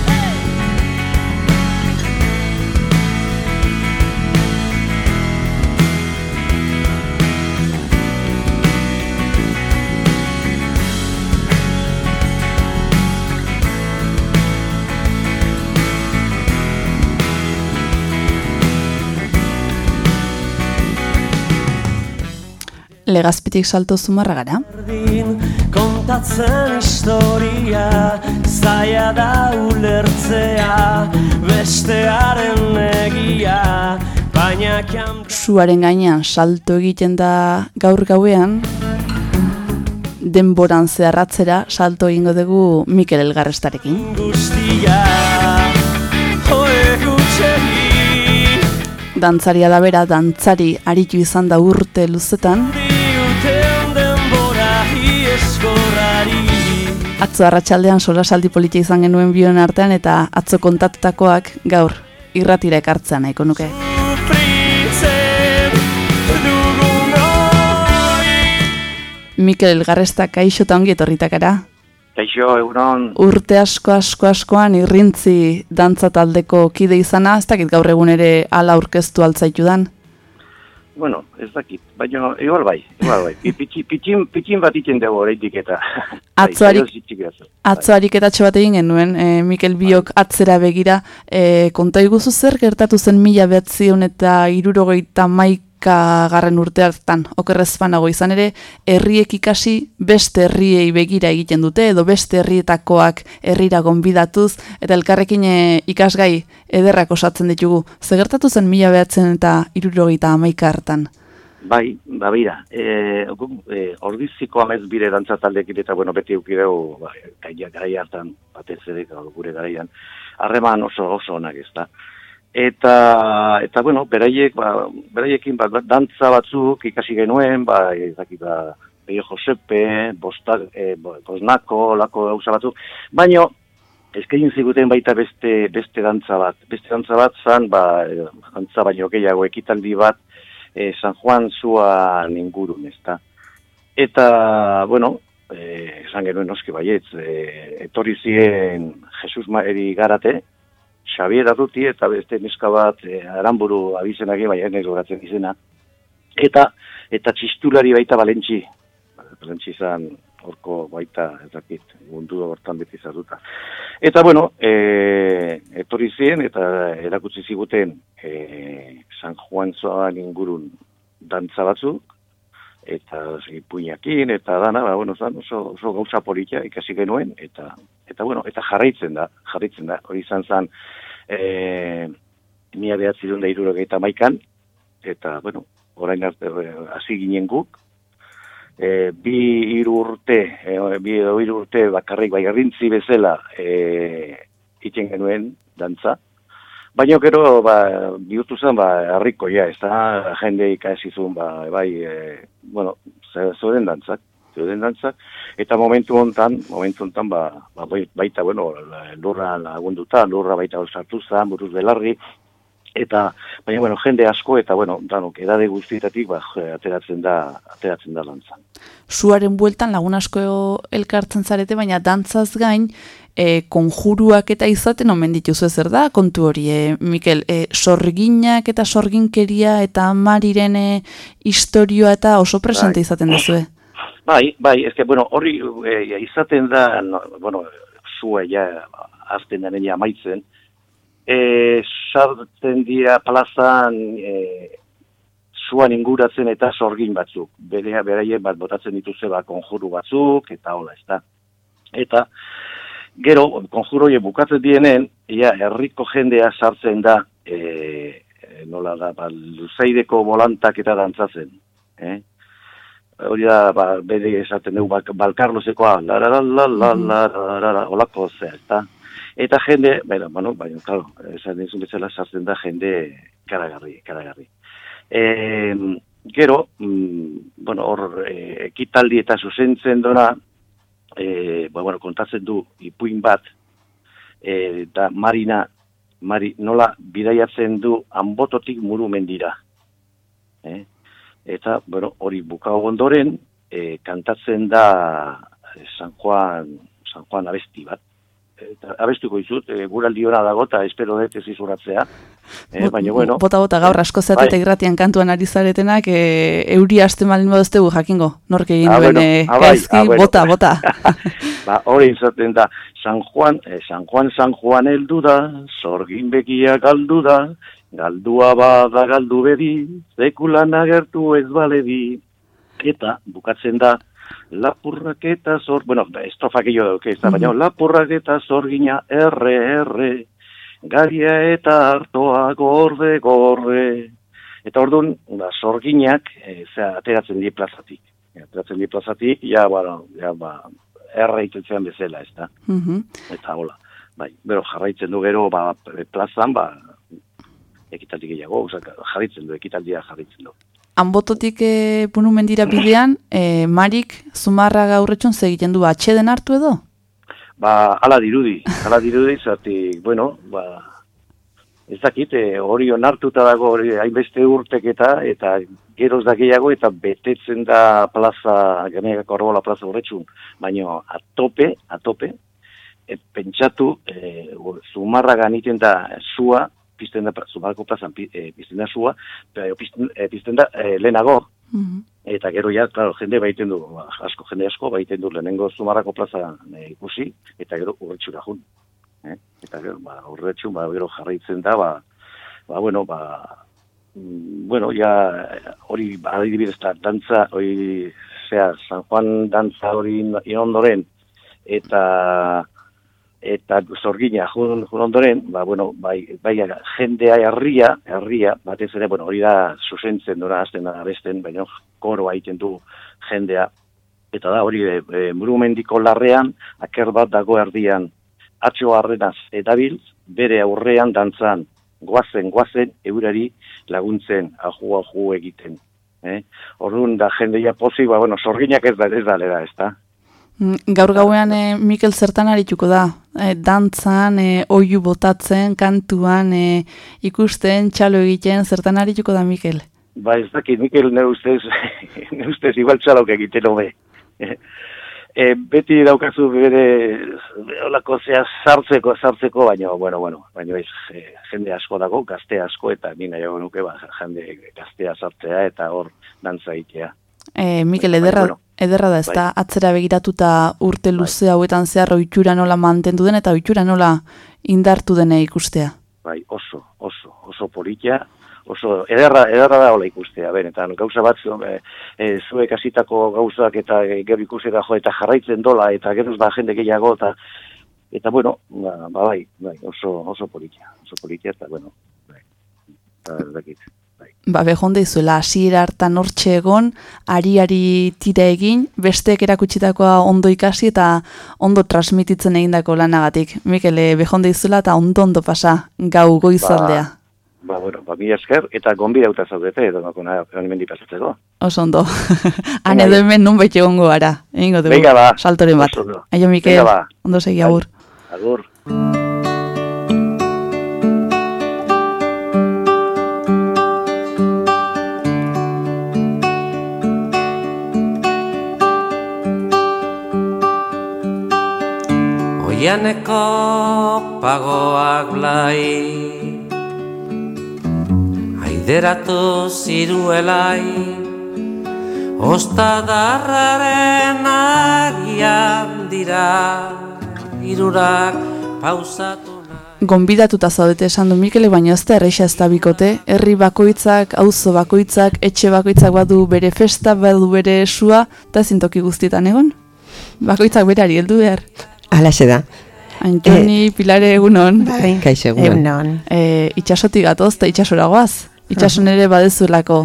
Legazpitik salto zumarra gara. Kontatzen historia Zaila da ulertzea Bestearen egia Baina Suaren gainean salto egiten da gaur gauean, denboran zeharratzera salto egingo dugu Mikel Elgarrestarekin. guztia Dantzaria da bera, dantzari aritu izan da urte luzetan, ieskorrari atzo arratsaldean solasaldi politia izan genuen bion artean eta atzo kontatutakoak gaur irratira ekartzea nahiko nuke. Mikel Elgarresta kaixo eta ongi etorritakara. Kaixo, egunon, Urte asko asko askoan irrintzi dantza taldeko kide izana, ez dakit gaur egun ere ala aurkeztu altzaitudan. Bueno, ez dakit, baina igual bai, igual bai. Pi- Pitxin, pitxin, pitxin bat iten dugu oraindik eta. Atzoari- Bai, txiki batzu. Atzo ariketatxo bat egin genuen, e, Mikel Biok atzera begira, e, konta iguzu zer gertatu zen mila behatzion eta irurogeita maika garren urte hartan, okerrezpanago izan ere, herriek ikasi beste herriei begira egiten dute, edo beste herrietakoak herrira gonbidatuz, eta elkarrekin e, ikasgai ederrak osatzen ditugu. Zer gertatu zen mila behatzen eta irurogeita amaika hartan? Bai, ba bira, e, gu- e, ordiziko amez bire dantza taldekin eta bueno, beti eukideu, ba, garai hartan, batez ere gure garaian, harreman oso oso onak ez da. Eta, eta bueno, beraiek, ba, beraiekin ba, dantza batzuk ikasi genuen, ba, ez dakit, ba, Peio Josepe, Bostak, e, Bo- Bosnako, lako gauza batzuk, baino, eskain ziguten baita beste beste dantza bat. Beste dantza bat zan, ba, e, dantza baino gehiago ekitaldi bat, e, San Juan zuan ingurun, ezta. Eta, bueno, e, esan genuen noski baietz, e, etorri ziren Jesus Maeri Garate, Xavier Arruti eta beste neska bat e, Aramburu abizenak baina ez goratzen izena. Eta eta txistulari baita Balentzi. Balentzi izan horko baita ez dakit mundu hortan beti zartuta. Eta bueno, e, etorri ziren eta erakutsi ziguten e, San Juan zoan ingurun dantza batzuk, eta ipuinakin, eta dana, ba, bueno, zan, oso, oso gauza politia ikasi genuen, eta, eta, bueno, eta jarraitzen da, jarraitzen da, hori izan zen, e, mila behatzirun da irurogeita maikan, eta, bueno, orain arte, e, hasi ginen guk, e, bi hiru urte, e, bi edo hiru urte bakarrik bai errintzi bezala e, iten genuen dantza, Baina gero, ba, bihurtu zen, ba, harriko, ja, ez da, jende ikasi zuen, ba, bai, e, bueno, ze- zeuden dantzak, zeuden dantzak, eta momentu hontan, momentu hontan, ba, ba, bai- baita, bueno, lurra lagunduta, lurra baita sartu zen, buruz belarri, eta, baina, bueno, jende asko, eta, bueno, danok, edade guztietatik, ba, ateratzen da, ateratzen da dantzan. Suaren bueltan lagun asko elkartzen zarete, baina dantzaz gain, e, konjuruak eta izaten omen dituzu zer da kontu hori, e, Mikel, e, sorginak eta sorginkeria eta amariren e, historioa eta oso presente Bai. izaten duzue. Bai, bai, ez que, bueno, horri e, izaten da, no, bueno, zua ja azten denen ja amaitzen, e, sartzen dira plazan e, zuan inguratzen eta sorgin batzuk. Berea, beraien bat botatzen dituzte ba, konjuru batzuk, eta hola, ez da. Eta, gero, konjuru horiek bukatzen dienen, ja, herriko jendea sartzen da, e, nola da, ba, luzaideko bolantak eta dantzatzen. Eh? Hori da, ba, bere esaten dugu, bak, balkarlozekoa, la la la la la la la la la olako zea, ezta? Eta jende, baina, bueno, baina, claro, esan dizun bezala sartzen da jende karagarri, karagarri. E, gero, mm, bueno, hor, e, ekitaldi eta zuzentzen dona, e, ba, bueno, kontatzen du ipuin bat, e, eta Marina, Mari, nola bidaiatzen du anbototik muru mendira. Eh? Eta, bueno, hori bukau ondoren, e, kantatzen da eh, San Juan, San Juan abesti bat. Eta abestuko izut, e, guraldi hona dago eta espero dut ez izuratzea. E, baina, bueno. Bota, bota, gaur asko zatete bai. irratian kantuan ari zaretenak, e, euri haste malin badoztegu jakingo, nork egin Ah, duen bueno, e, ah, bai, gaizki, ah, bueno. bota, bota. ba, hori izaten da, San Juan, eh, San Juan, San Juan heldu da, sorgin begia galdu da, galdua bada galdu bedi, zekulan agertu ez baledi, eta bukatzen da, lapurrak eta zor, bueno, estrofak jo dauke, ez da, baina, lapurrak eta zorgina erre, erre, garia eta hartoa gorde, gorde, eta orduan, ba, sorginak, e, zera, ateratzen die plazatik. Ateratzen die plazatik, ja, bueno, ja, ba, itetzen bezala, ez da. Mhm. Eta hola, bai, bero jarraitzen du gero, ba, plazan, ba, ekitaldi gehiago, osak, jarraitzen du, ekitaldia jarraitzen du. Anbototik e, bunu mendira bidean, e, Marik zumarra gaurretxon segiten du atxeden hartu edo? Ba, ala dirudi, ala dirudi, zati, bueno, ba, ez dakit, eh, hori onartuta dago hori hainbeste urtek eta, eta geroz da gehiago, eta betetzen da plaza, genegako arbola plaza horretxun, baina atope, atope, e, pentsatu, e, zumarragan iten da zua, pizten da, zumarrako plazan eh, pizten da zua, pero pizten, eh, pizten da eh, lehenago, Eta gero ja, claro, jende baiten du, ba, asko jende asko baiten du lehenengo Zumarrako plaza e, ikusi, eta gero urretxura jun. Eh? Eta gero, ba, urretxun, ba, gero jarraitzen da, ba, ba bueno, ba, mm, bueno, ja, hori, ba, adibidez, da, dantza, hori, zea, San Juan dantza hori in ondoren, eta, eta zorgina jun, jun ondoren, ba, bueno, bai, bai jendea herria, herria, batez ere, bueno, hori da zuzentzen dora azten da abesten, baina koroa egiten du jendea, eta da hori e, murumendiko larrean, aker bat dago erdian, atxo harrenaz edabil, bere aurrean dantzan, goazen, goazen, eurari laguntzen, aju, aju egiten. Eh? Orduan da jendeia pozik, ba, bueno, sorginak ez da, ez da, lera, ez da. Mm, Gaur gauean e, Mikel zertan arituko da. E, dantzan, e, oiu botatzen, kantuan, e, ikusten, txalo egiten, zertan arituko da Mikel. Ba, ez dakit, Mikel, ne ustez, ne ustez, igual txalok egiten hobe. E, beti daukazu bere olako zea sartzeko, sartzeko, baina, bueno, bueno, baina ez, e, jende asko dago, gazte asko, eta ni nahiago nuke, ba, jende gaztea sartzea, eta hor dantza egitea. E, Mikel, ederra, bueno. Ederra da, ez da, atzera begiratuta urte luze hauetan zehar ohitura nola mantendu den eta ohitura nola indartu dene ikustea. Bai, oso, oso, oso politia, oso, ederra, ederra da hola ikustea, benetan, gauza bat, e, e, zuek hasitako gauzak eta e, gero ikusera jo, eta jarraitzen dola, eta gero ba jende gehiago, eta, eta bueno, ba, ba bai, bai, oso, oso politia, oso politia, eta bueno, bai, eta ez dakit. Ba, behonde izuela, hasiera hartan hortxe egon, ari-ari tira egin, besteek erakutsitakoa ondo ikasi eta ondo transmititzen egindako lanagatik. Mikele, behonde izuela eta ondo-ondo pasa, gau goizaldea. Ba, bueno, ba, mi esker, eta gonbi dauta zaudete, edo nakona, hemendi pasatzeko. Oso ondo. Han edo hemen nun bait egongo gara. Egingo dugu. Venga, ba. Saltoren bat. Aio, Mikel. Venga, ba. Ondo segi, agur. Agur. Oianeko pagoak blai Aideratu ziruelai Ostadarraren agian dira Irurak pausatu Gonbidatuta zaudete esan du Mikele, baina ez da erreixa ez bikote. Herri bakoitzak, auzo bakoitzak, etxe bakoitzak badu bere festa, badu bere esua, eta zintoki guztietan egon. Bakoitzak berari heldu behar. Alaxe da. Antoni, Pilare egunon. Bai, kaixo egunon. E, itxasotik gatoz eta itxasora goaz. Itxason ere badezuelako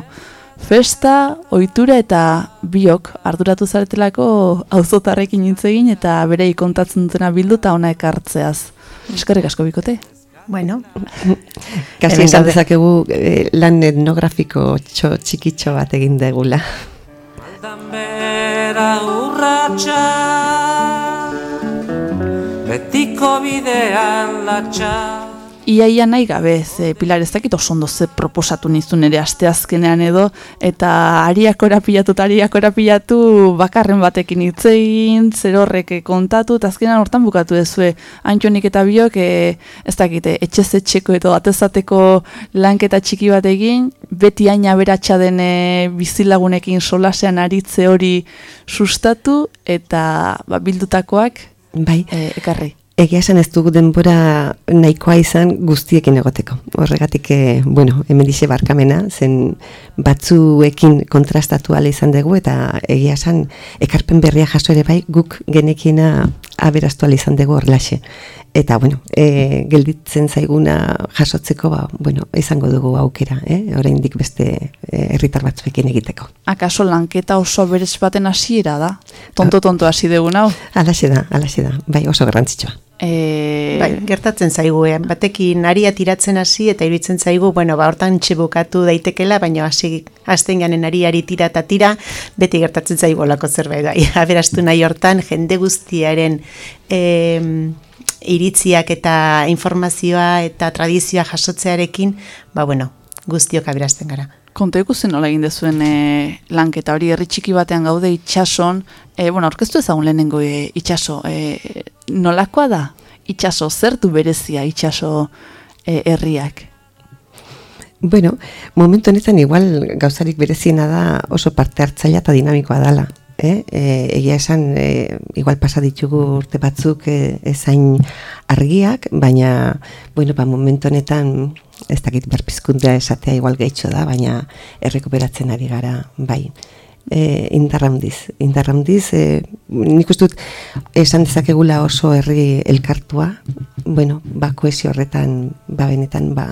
festa, ohitura eta biok arduratu zaretelako auzotarrekin hitz egin eta berei kontatzen dutena bildu eta ona ekartzeaz. Eskerrik asko bikote. Bueno, Kasi esan dezakegu eh, lan etnografiko txo, txikitxo bat egin degula. Bera urratxa Betiko bidean latxa. Iaia nahi gabe, ze Pilar ez dakit oso ondo ze proposatu nizun ere asteazkenean edo, eta ariak orapilatu eta ariak orapilatu bakarren batekin hitz egin, zer horrek kontatu, eta azkenean hortan bukatu dezue, Antxonik eta biok, e, ez dakite, etxez etxeko edo atezateko lanketa txiki bat egin, beti aina beratxa den e, bizilagunekin solasean aritze hori sustatu, eta ba, bildutakoak Bai. e, ekarri. Egia esan ez dugu denbora nahikoa izan guztiekin egoteko. Horregatik, eh, bueno, hemen dixe barkamena, zen batzuekin kontrastatu ala izan dugu, eta egia esan ekarpen berria jaso ere bai guk genekiena aberastu izan dugu horrelaxe. Eta, bueno, e, gelditzen zaiguna jasotzeko, ba, bueno, izango dugu aukera, eh? oraindik beste eh, herritar batzuekin egiteko. Akaso lanketa oso berez baten hasiera da? Tonto-tonto hasi dugun hau? Alaxe da, alaxe da, bai oso garrantzitsua. E... Bai, gertatzen zaigu, eh? batekin aria tiratzen hasi eta iruditzen zaigu, bueno, ba, hortan txebukatu daitekela, baina hasi hasten ganen ariari tira eta tira, beti gertatzen zaigu olako zerbait, bai, aberastu nahi hortan, jende guztiaren em, iritziak eta informazioa eta tradizioa jasotzearekin, ba, bueno, guztiok aberasten gara. Konta ikusten nola egin dezuen e, lanketa hori herri txiki batean gaude itxason, e, bueno, orkestu ezagun lehenengo e, itxaso, e, nolakoa da itxaso, zertu berezia itxaso e, herriak? Bueno, momentu honetan igual gauzarik bereziena da oso parte hartzailea eta dinamikoa dala. Eh? E, egia esan, e, igual pasa ditugu urte batzuk e, ezain argiak, baina, bueno, ba, momentu honetan, ez dakit berpizkuntea esatea igual gehitxo da, baina errekuperatzen ari gara, bai. E, indarra handiz, indarra handiz, e, nik uste dut esan dezakegula oso herri elkartua, bueno, ba, koesio horretan, ba, benetan, ba,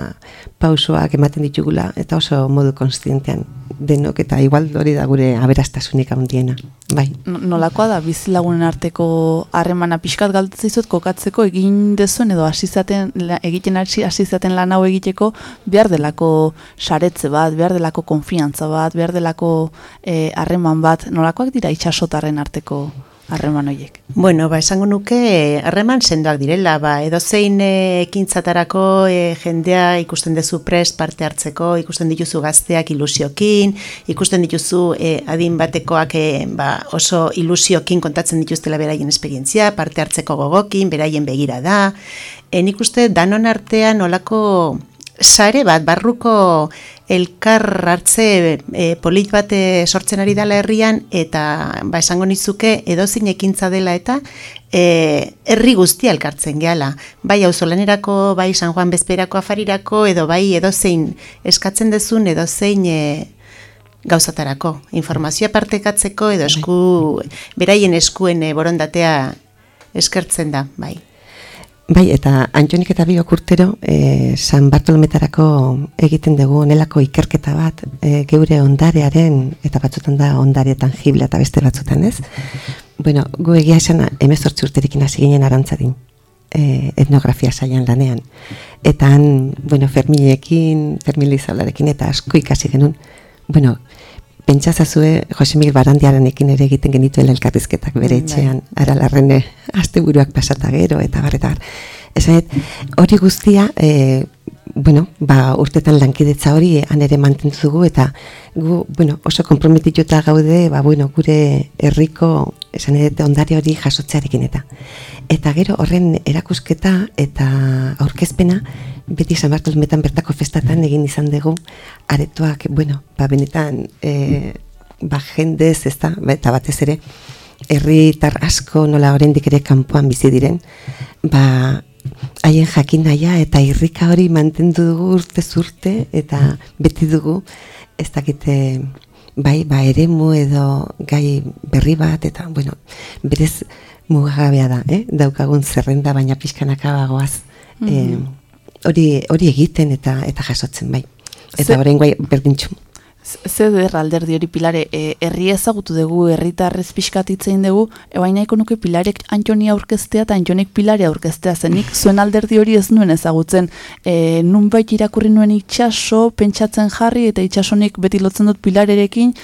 pausoak ematen ditugula, eta oso modu konstientean denok, eta igual hori da gure aberastasunik handiena, bai. No- Nolakoa da bizilagunen arteko harremana pixkat galtzen zaizut kokatzeko egin dezuen edo hasi zaten la- egiten hasi hasi zaten lan hau egiteko behar delako saretze bat, behar delako konfiantza bat, behar delako eh, harreman bat, nolakoak dira itxasotarren arteko harreman horiek. Bueno, ba, esango nuke eh, harreman sendoak direla, ba, edozein eh, ekintzatarako eh, jendea ikusten duzu prest parte hartzeko, ikusten dituzu gazteak ilusiokin, ikusten dituzu eh, adin batekoak eh, ba, oso ilusiokin kontatzen dituztela beraien esperientzia, parte hartzeko gogokin, beraien begira da. E, nik uste danon artean olako sare bat, barruko elkar hartze e, polit bat sortzen ari dela herrian, eta ba, esango nizuke edozin ekintza dela eta e, herri guztia elkartzen gehala. Bai auzolanerako, bai San Juan Bezperako afarirako, edo bai edozein eskatzen dezun, edozein e, gauzatarako. Informazioa partekatzeko edo esku, beraien eskuen e, borondatea eskertzen da, bai. Bai, eta Antxonik eta biok urtero e, San Bartolometarako egiten dugu onelako ikerketa bat e, geure ondarearen, eta batzutan da ondare tangible eta beste batzutan ez. Bueno, gu egia esan emezortzi urterekin hasi ginen arantzadin e, etnografia saian lanean. Eta han, bueno, Ferminekin, Fermin Lizablarekin eta asko ikasi genuen. Bueno, pentsazazue Jose Miguel Barandiaranekin ere egiten genituela elkarrizketak bere Bai. etxean, aralarrene asteburuak pasata gero, eta bar, eta bar. Hori guztia, e, bueno, ba, urtetan lankidetza hori han ere mantentzugu, eta gu, bueno, oso komprometituta gaude, ba, bueno, gure herriko, esan edo ondare hori jasotzearekin eta. Eta gero horren erakusketa eta aurkezpena, beti San Bartolometan bertako festatan egin izan dugu, aretoak, bueno, ba, benetan, e, ba, jendez, ez da, eta batez ere, herritar asko nola oraindik ere kanpoan bizi diren, ba, haien jakin naia eta irrika hori mantendu dugu urte zurte eta beti dugu ez dakite bai, ba, eremu edo gai berri bat eta, bueno, berez mugagabea da, eh? daukagun zerrenda baina pixkanaka bagoaz Mhm. eh, hori, hori egiten eta eta jasotzen bai. Eta orain guai berdintxu. Ze der alderdi hori pilare, e, herri ezagutu dugu, herritarrez pixkat hitzein dugu, ebain nahiko nuke pilarek Antoni aurkeztea eta Antonik pilare aurkeztea zenik, zuen alderdi hori ez nuen ezagutzen, e, nunbait irakurri nuen itxaso, pentsatzen jarri, eta itxasonik beti lotzen dut pilarerekin,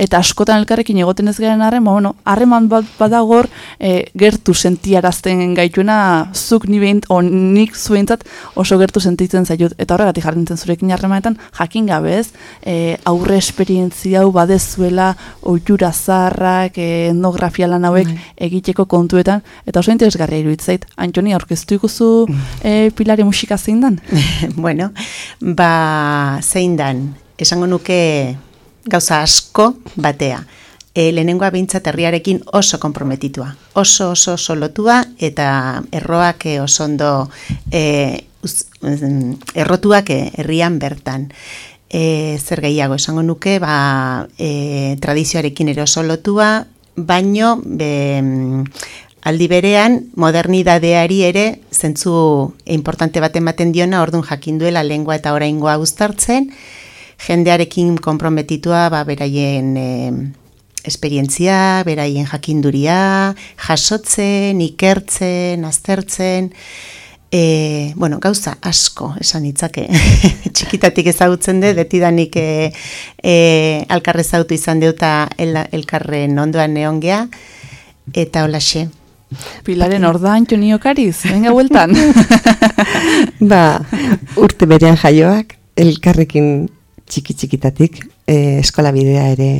eta askotan elkarrekin egoten ez garen harreman, bueno, harreman bat badagor, e, gertu sentiarazten gaituena, zuk ni behin, o nik zuentzat oso gertu sentitzen zaitut, eta horregatik jarri nintzen zurekin harremanetan, jakin gabe ez, e, aurre esperientzia hau badezuela ohitura zaharrak, e, etnografia lan hauek egiteko kontuetan, eta oso interesgarria iruditzait. Antoni, aurkeztu ikuzu e, pilare musika zein dan? bueno, ba, zein dan, esango nuke gauza asko batea. E, lehenengoa behintzat herriarekin oso komprometitua, oso oso oso lotua eta erroak e, oso ondo e, mm, errotuak herrian bertan. E, zer gehiago esango nuke, ba, e, tradizioarekin ere oso lotua, baino be, mm, aldi berean modernidadeari ere zentzu importante bat ematen diona ordun jakin duela lengua eta oraingoa uztartzen, jendearekin konprometitua ba, beraien e, esperientzia, beraien jakinduria, jasotzen, ikertzen, aztertzen, e, bueno, gauza asko esan hitzake. Txikitatik ezagutzen dut, betidanik e, e, alkarre zautu izan deuta el, elkarren ondoan neongea, eta holaxe. Pilaren orda Antonio Kariz, venga bueltan. ba, urte berean jaioak, elkarrekin txiki txikitatik, e, eskola bidea ere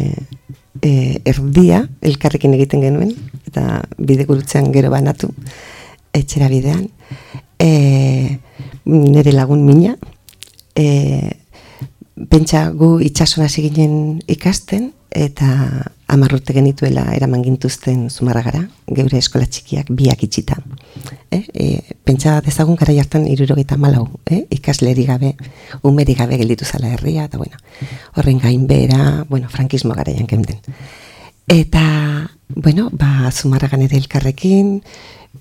e, erdia, elkarrekin egiten genuen, eta bide gurutzean gero banatu, etxera bidean. E, nere lagun mina, e, pentsa gu itxasona ginen ikasten, eta amarrurte genituela eraman gintuzten zumarragara, geure eskola txikiak biak itxita. E, e, pentsa dezagun gara jartan irurogeita malau, e, ikasleri gabe, umeri gabe gelditu zala herria, eta bueno, horren gain bera, bueno, frankismo garaian kemden. Eta, bueno, ba, zumarragan ere elkarrekin,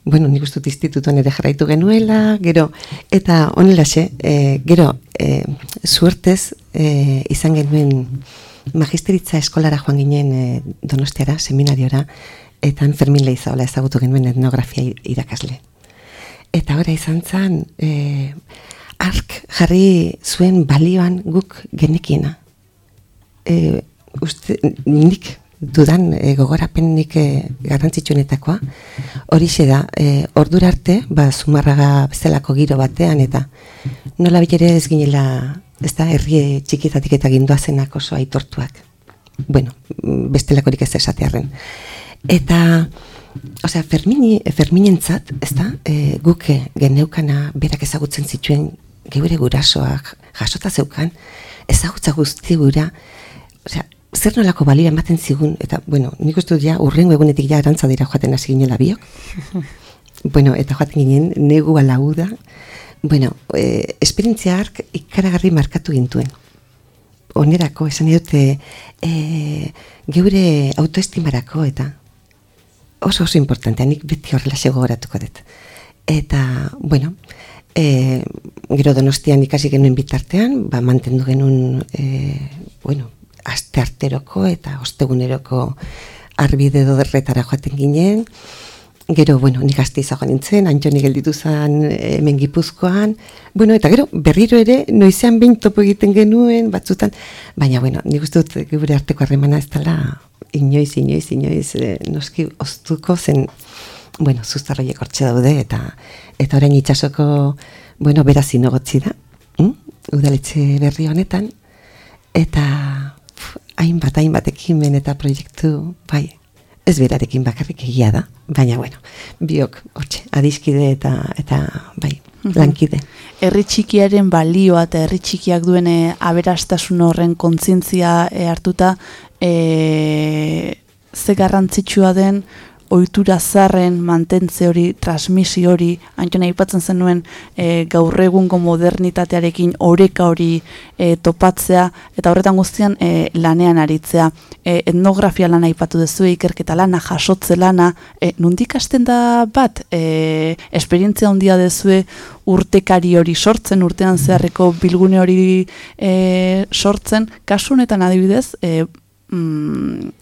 bueno, nik ustut institutuan ere jarraitu genuela, gero, eta honelaxe, e, gero, e, suertez e, izan genuen magisteritza eskolara joan ginen e, donostiara, seminariora, eta Fermin Leizaola ezagutu genuen etnografia irakasle. Eta ora izan zen, e, ark jarri zuen balioan guk genekiena. E, uste, nik dudan e, gogorapenik e, garrantzitsuenetakoa, hori da, e, ordura arte, ba, zumarraga bezalako giro batean, eta nola bilere ez ginela, ez da, herri txikitatik eta gindoazenak oso aitortuak. Bueno, bestelakorik ez esatearen. Eta, osea, Fermini, Ferminentzat, ez da, e, guke geneukana berak ezagutzen zituen geure gurasoak jasota zeukan, ezagutza guzti gura, osea, zer nolako balio ematen zigun, eta, bueno, nik uste dut ja, urrengo egunetik ja arantza dira joaten hasi ginela biok. bueno, eta joaten ginen, negu da. Bueno, e, esperientzia hark ikaragarri markatu gintuen. Onerako, esan dute, e, geure autoestimarako, eta oso oso importante, nik beti horrela sego goratuko dut. Eta, bueno, e, gero donostian ikasi genuen bitartean, ba, mantendu genuen, e, bueno, aste arteroko eta osteguneroko arbide doderretara joaten ginen. Gero, bueno, nik aste izagoan nintzen, antxoni gelditu zen eh, hemen gipuzkoan. Bueno, eta gero, berriro ere, noizean behin topo egiten genuen, batzutan. Baina, bueno, nik uste dut gure arteko harremana ez dela, inoiz, inoiz, inoiz, e, noski oztuko zen, bueno, zuztarroiek hortxe daude, eta eta orain itxasoko, bueno, beraz inogotzi da, hm? udaletxe berri honetan, eta hainbat, hainbat ekimen eta proiektu, bai, ez berarekin bakarrik egia da, baina, bueno, biok, hortxe, adiskide eta, eta bai, lankide. Herri txikiaren balioa eta herri txikiak duene aberastasun horren kontzientzia e, hartuta, e, ze garrantzitsua den ohitura zarren mantentze hori, transmisi hori, antxona aipatzen zenuen e, gaur egungo modernitatearekin oreka hori e, topatzea, eta horretan guztian e, lanean aritzea. E, etnografia lana aipatu duzu, ikerketa lana, jasotze lana, e, nundik hasten da bat, e, esperientzia handia dezue urtekari hori sortzen, urtean zeharreko bilgune hori e, sortzen, kasu honetan adibidez, e, mm,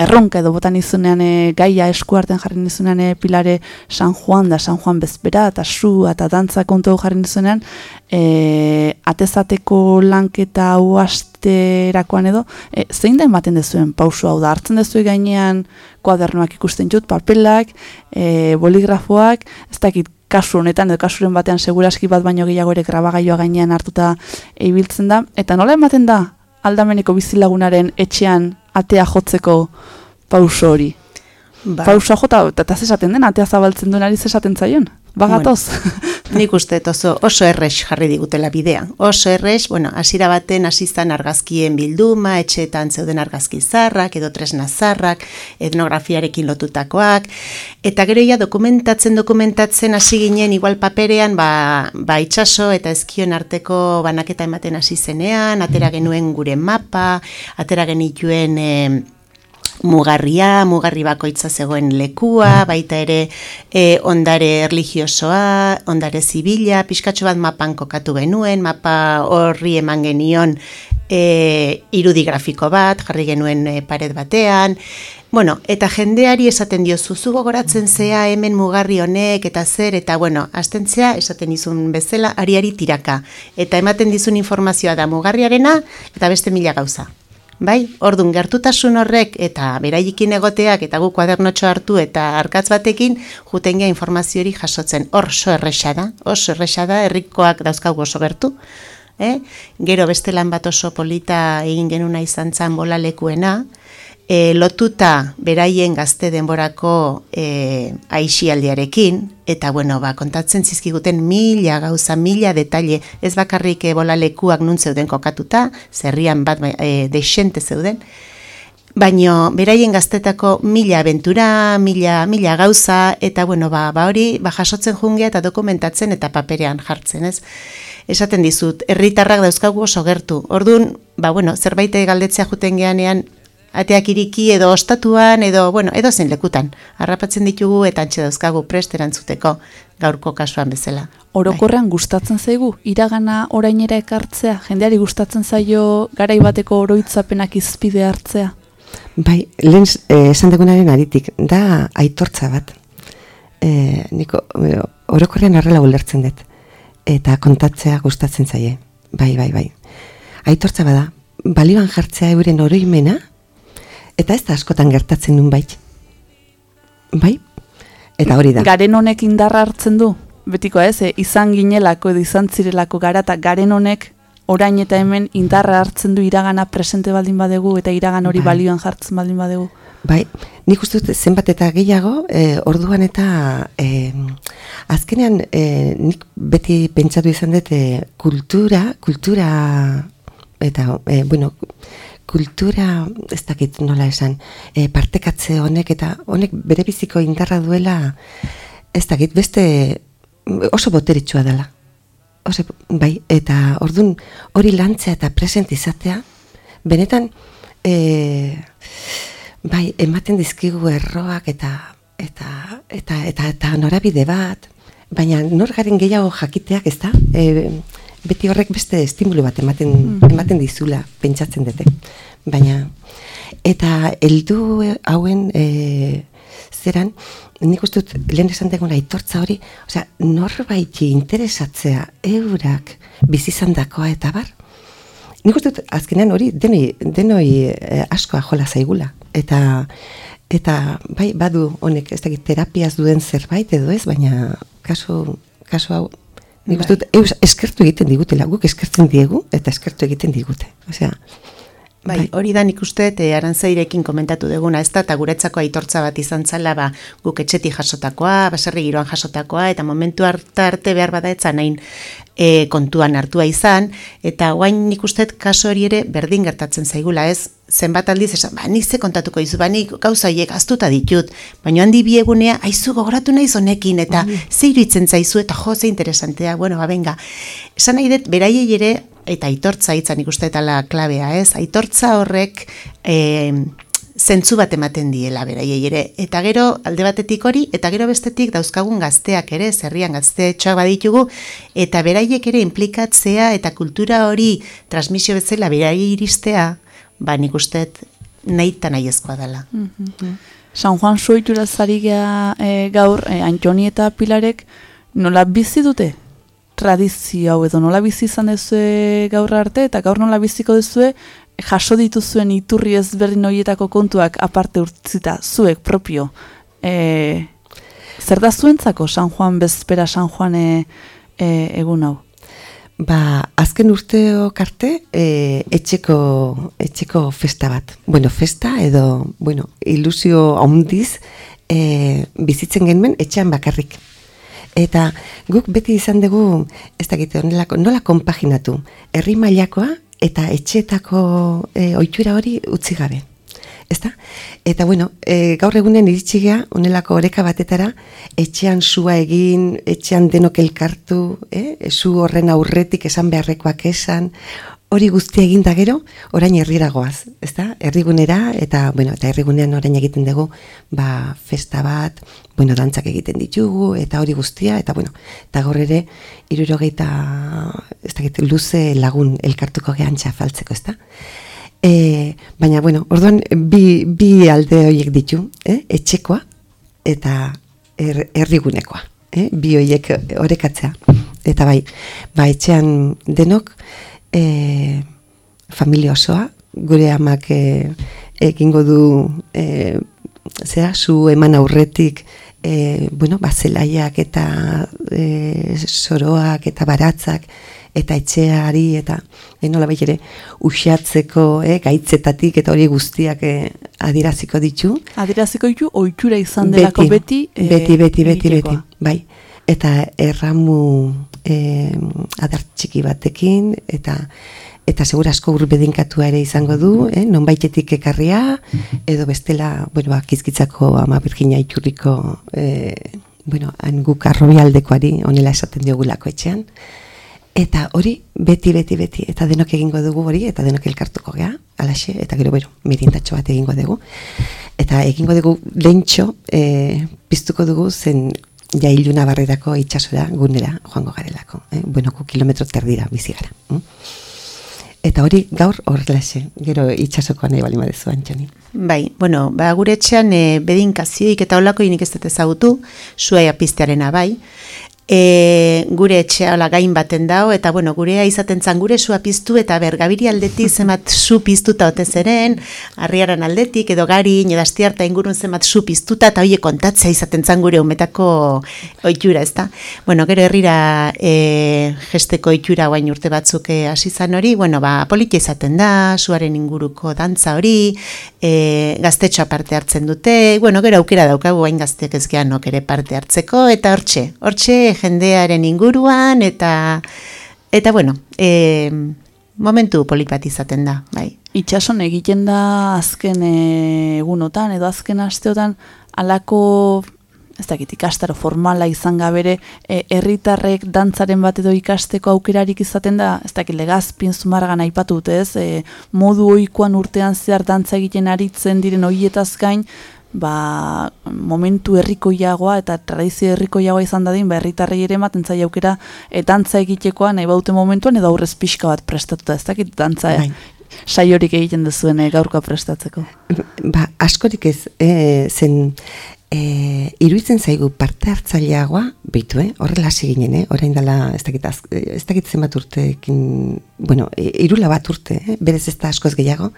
erronka edo botan izunean e, gaia eskuarten jarri nizunean e, pilare San Juan da San Juan bezbera eta su eta dantza kontu jarri nizunean e, atezateko lanketa hau asterakoan edo e, zein da ematen dezuen pausu hau da? Hartzen dezu gainean kuadernoak ikusten jut, papelak e, boligrafoak ez dakit kasu honetan, edo kasuren batean seguraski bat baino gehiago ere grabagailua gainean hartuta ibiltzen da, eta nola ematen da aldameneko bizilagunaren etxean atea jotzeko pauso hori. Ba. Pausoa jota, eta zesaten den, atea zabaltzen duen ari zesaten zaion. Bagatoz. Nik uste oso, oso errex jarri digutela bidea. Oso errex, bueno, hasiera baten hasi izan argazkien bilduma, etxeetan zeuden argazki zarrak, edo tresna zarrak, etnografiarekin lotutakoak, eta gero ja dokumentatzen dokumentatzen hasi ginen igual paperean, ba, ba itxaso eta ezkion arteko banaketa ematen hasi zenean, atera genuen gure mapa, atera genituen... Eh, mugarria, mugarri bakoitza zegoen lekua, baita ere e, ondare religiosoa, ondare zibila, pixkatxo bat mapan kokatu genuen, mapa horri eman genion e, irudi grafiko bat, jarri genuen e, pared batean, Bueno, eta jendeari esaten dio zuzu gogoratzen zea hemen mugarri honek eta zer eta bueno, astentzea esaten dizun bezala ariari tiraka. Eta ematen dizun informazioa da mugarriarena eta beste mila gauza. Bai, ordun gertutasun horrek eta beraikin egoteak eta gu kuadernotxo hartu eta arkatz batekin juten informazio hori jasotzen. Oso erresa da, oso erresa da, herrikoak dauzkagu oso gertu. Eh? Gero beste lan bat oso polita egin genuna izan zan bola lekuena, e, lotuta beraien gazte denborako e, aixialdiarekin, eta bueno, ba, kontatzen zizkiguten mila gauza, mila detalle, ez bakarrik ebola lekuak nun zeuden kokatuta, zerrian bat e, desente zeuden, Baino, beraien gaztetako mila aventura, mila, mila gauza, eta bueno, ba, ba hori, ba jasotzen jungea eta dokumentatzen eta paperean jartzen, ez? Esaten dizut, herritarrak dauzkagu oso gertu. Orduan, ba bueno, zerbait galdetzea juten geanean, ateak iriki edo ostatuan edo bueno, edo zen lekutan. Harrapatzen ditugu eta antxe dauzkagu prest erantzuteko gaurko kasuan bezala. Orokorrean gustatzen zaigu iragana orainera ekartzea, jendeari gustatzen zaio garai bateko oroitzapenak izpide hartzea. Bai, lehen eh, esan dugunaren aritik, da aitortza bat. Eh, niko, eh, orokorrean arrela ulertzen dut. Eta kontatzea gustatzen zaie. Bai, bai, bai. Aitortza bada, balioan jartzea euren oroimena, Eta ez da askotan gertatzen nun bait. Bai? Eta hori da. Garen honek indarra hartzen du? Betiko ez, eh? izan ginelako edo izan zirelako gara eta garen honek orain eta hemen indarra hartzen du iragana presente baldin badegu eta iragan hori bai. balioan jartzen baldin badegu. Bai, nik uste dut zenbat eta gehiago, e, orduan eta e, azkenean e, nik beti pentsatu izan dut e, kultura, kultura eta, e, bueno, kultura, ez dakit nola esan, e, partekatze honek eta honek bere biziko indarra duela, ez dakit, beste oso boteritsua dela. Oso, bai, eta ordun hori lantzea eta present izatea, benetan, e, bai, ematen dizkigu erroak eta eta, eta, eta, eta norabide bat, baina nor garen gehiago jakiteak, ez da? E, beti horrek beste estimulu bat ematen, mm. ematen dizula pentsatzen dute. Baina, eta heldu hauen e, zeran, nik uste dut lehen esan deguna aitortza hori, osea, norbaiti interesatzea eurak bizizan dakoa eta bar, nik uste dut azkenean hori denoi, denoi e, askoa jola zaigula. Eta, eta bai, badu honek ez dakit terapiaz duen zerbait edo ez, baina kasu, kasu hau Nik uste dut, eus eskertu egiten digutela, guk eskertzen diegu, eta eskertu egiten digute. Osea, Bai, hori da nik uste e, arantzairekin komentatu duguna, ez da, eta guretzako aitortza bat izan zala, ba, guk etxetik jasotakoa, baserri giroan jasotakoa, eta momentu harta arte behar bada etzan nahin e, kontuan hartua izan, eta guain nik uste kaso hori ere berdin gertatzen zaigula, ez? Zenbat aldiz, esan, ba, nik ze kontatuko izu, ba, nik gauza horiek aztuta ditut, baina handi biegunea, aizu gogoratu nahi zonekin, eta mm. ze iruditzen zaizu, eta jo, ze interesantea, bueno, ba, benga. Esan nahi dut, beraiei ere, eta aitortza hitzan ikuste eta klabea, ez? Aitortza horrek e, zentzu bat ematen diela beraiei ere. Eta gero alde batetik hori, eta gero bestetik dauzkagun gazteak ere, zerrian gazteetxoak baditugu, eta beraiek ere implikatzea eta kultura hori transmisio bezala beraiei iristea, ba nik uste nahi eta nahi ezkoa dela. San Juan soitura zari e, gaur, e, Antoni eta Pilarek, nola bizi dute tradizio hau edo nola bizi izan dezue gaur arte eta gaur nola biziko dezue jaso dituzuen iturri ezberdin horietako kontuak aparte urtzita zuek propio e, zer da zuentzako San Juan bezpera San Juan e, e, egun hau? Ba, azken urteok arte e, etxeko, etxeko festa bat. Bueno, festa edo, bueno, ilusio handiz e, bizitzen genuen etxean bakarrik. Eta guk beti izan dugu, ez onelako, nola konpaginatu, herri mailakoa eta etxeetako e, ohitura hori utzi gabe. Ezta? Eta bueno, e, gaur egunen iritsi gea, onelako oreka batetara, etxean sua egin, etxean denok elkartu, eh? zu horren aurretik esan beharrekoak esan, hori guztia egin da gero, orain herrira goaz, ez da? Herrigunera, eta, bueno, eta herrigunean orain egiten dugu, ba, festa bat, bueno, dantzak egiten ditugu, eta hori guztia, eta, bueno, eta gaur ere, irurogeita, ez da, luze lagun elkartuko gehantxa faltzeko, ez da? E, baina, bueno, orduan, bi, bi alde horiek ditu, eh? etxekoa, eta er, herrigunekoa, eh? bi horiek orekatzea. Eta bai, ba, etxean denok, e, familia osoa, gure amak e, egingo du e, zera, zu eman aurretik e, bueno, bazelaiak eta e, soroak eta baratzak eta etxeari eta e, nola ere usiatzeko e, gaitzetatik eta hori guztiak e, adiraziko ditu. Adiraziko ditu oitura izan delako beti beti, beti, beti, beti, beti, bai. Eta erramu e, adar txiki batekin eta eta segura asko urbedinkatua ere izango du, eh, nonbaitetik ekarria edo bestela, bueno, akizkitzako ama Virginia Iturriko eh, bueno, han guk arrobialdekoari honela esaten diogulako etxean. Eta hori beti beti beti eta denok egingo dugu hori eta denok elkartuko gea, alaxe eta gero bero, mirindatxo bat egingo dugu. Eta egingo dugu lentxo eh, piztuko dugu zen ja iluna barrerako itxasora gunera joango garelako. Eh? Bueno, ku kilometro terdira bizi gara. Mm? Eta hori gaur horrelaxe, gero itxasoko nahi bali madezu antxani. Bai, bueno, ba, gure etxean e, bedinkazioik eta olako inik ez dut ezagutu, zuaia piztearena bai, e, gure etxea hola gain baten dao, eta bueno, gurea izaten zan gure sua piztu, eta ber, gabiri aldetik zemat su piztuta ote zeren, arriaran aldetik, edo gari, nedastiarta ingurun zemat su piztuta, eta hoie kontatzea izaten zan gure umetako oitura, ezta? Bueno, gero herrira e, gesteko oitura guain urte batzuk e, hasi zan hori, bueno, ba, politia izaten da, suaren inguruko dantza hori, e, gaztetxoa parte hartzen dute, bueno, gero aukera daukagu guain gazteak ez gehanok ere parte hartzeko, eta hortxe, hortxe jendearen inguruan eta eta bueno, e, momentu polipat izaten da, bai. Itxason egiten da azken egunotan edo azken asteotan alako ez dakit ikastaro formala izan gabere e, herritarrek dantzaren bat edo ikasteko aukerarik izaten da, ez dakit legazpin zumargan aipatu dute ez, e, modu oikoan urtean zehar dantza egiten aritzen diren hoietaz gain, ba, momentu herrikoiagoa eta tradizio herrikoiagoa izan dadin, ba, herritarrei ere ematen zai aukera e, dantza egitekoa nahi baute momentuan edo aurrez pixka bat prestatuta, ez dakit dantza bai. saiorik egiten duzuen e, gaurkoa prestatzeko. Ba, askorik ez, e, zen e, iruditzen zaigu parte hartzaileagoa, bitu, eh? horrela hasi ginen, eh? orain dela, ez dakit, az, ez dakit zenbat urteekin, bueno, e, irula bat urte, eh? berez ez da askoz gehiago,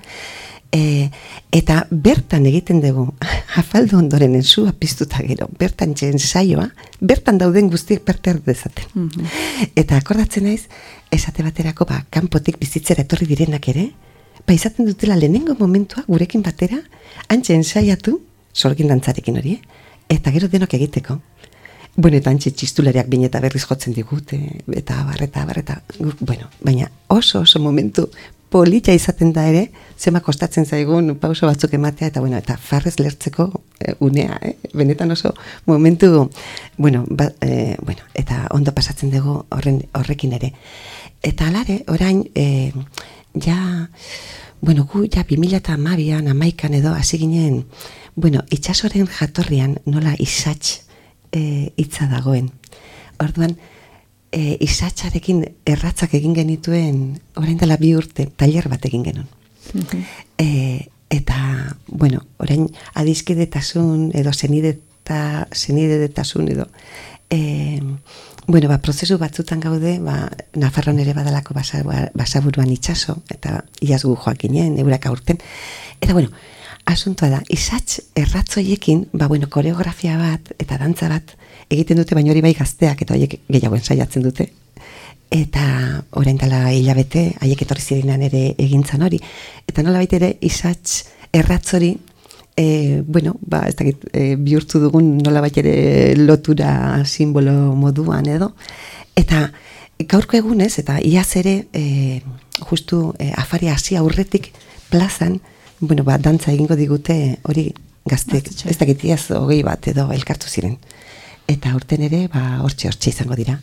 E, eta bertan egiten dugu, afaldu ondoren enzua piztuta gero, bertan txen saioa, bertan dauden guztiek parte dezaten. Mhm. Eta akordatzen naiz, esate baterako, ba, kanpotik bizitzera etorri direnak ere, ba izaten dutela lehenengo momentua gurekin batera, antxe ensaiatu, sorgin dantzarekin hori, eh? eta gero denok egiteko. Bueno, eta antxe txistulariak bine eta berriz jotzen digute, eta abar, eta abar, eta guk, bueno, baina oso oso momentu polita izaten da ere, zema kostatzen zaigun pauso batzuk ematea, eta bueno, eta farrez lertzeko eh, unea, eh? benetan oso momentu, bueno, ba, eh, bueno, eta ondo pasatzen dugu horren, horrekin ere. Eta alare, orain, eh, ja, bueno, gu ja 2008an, amaikan edo, hasi ginen, bueno, itxasoren jatorrian nola isatx e, hitza dagoen. Orduan, e, isatxarekin erratzak egin genituen, orain dela bi urte, tailer bat egin genuen. E, eta, bueno, orain adizkidetasun edo zenideta, zenidetasun edo, e, bueno, ba, prozesu batzutan gaude, ba, Nafarroan ere badalako basa, basaburuan itxaso, eta iazgu joakinen, eurak aurten. Eta, bueno, asuntoa da, isatx erratzoiekin, ba, bueno, koreografia bat eta dantza bat egiten dute, baina hori bai gazteak, eta horiek gehiago ensaiatzen dute. Eta orain dela hilabete, haiek etorri zirenan ere egintzan hori. Eta nola ere, isatx erratzori, e, bueno, ba, ez dakit, e, bihurtu dugun nola ere lotura simbolo moduan edo. Eta gaurko egunez, eta iaz ere, e, justu e, afari hasi aurretik plazan, bueno, ba, dantza egingo digute hori gaztek, ez dakit iaz hogei bat edo elkartu ziren. Eta urten ere, ba, hortxe hortxe izango dira.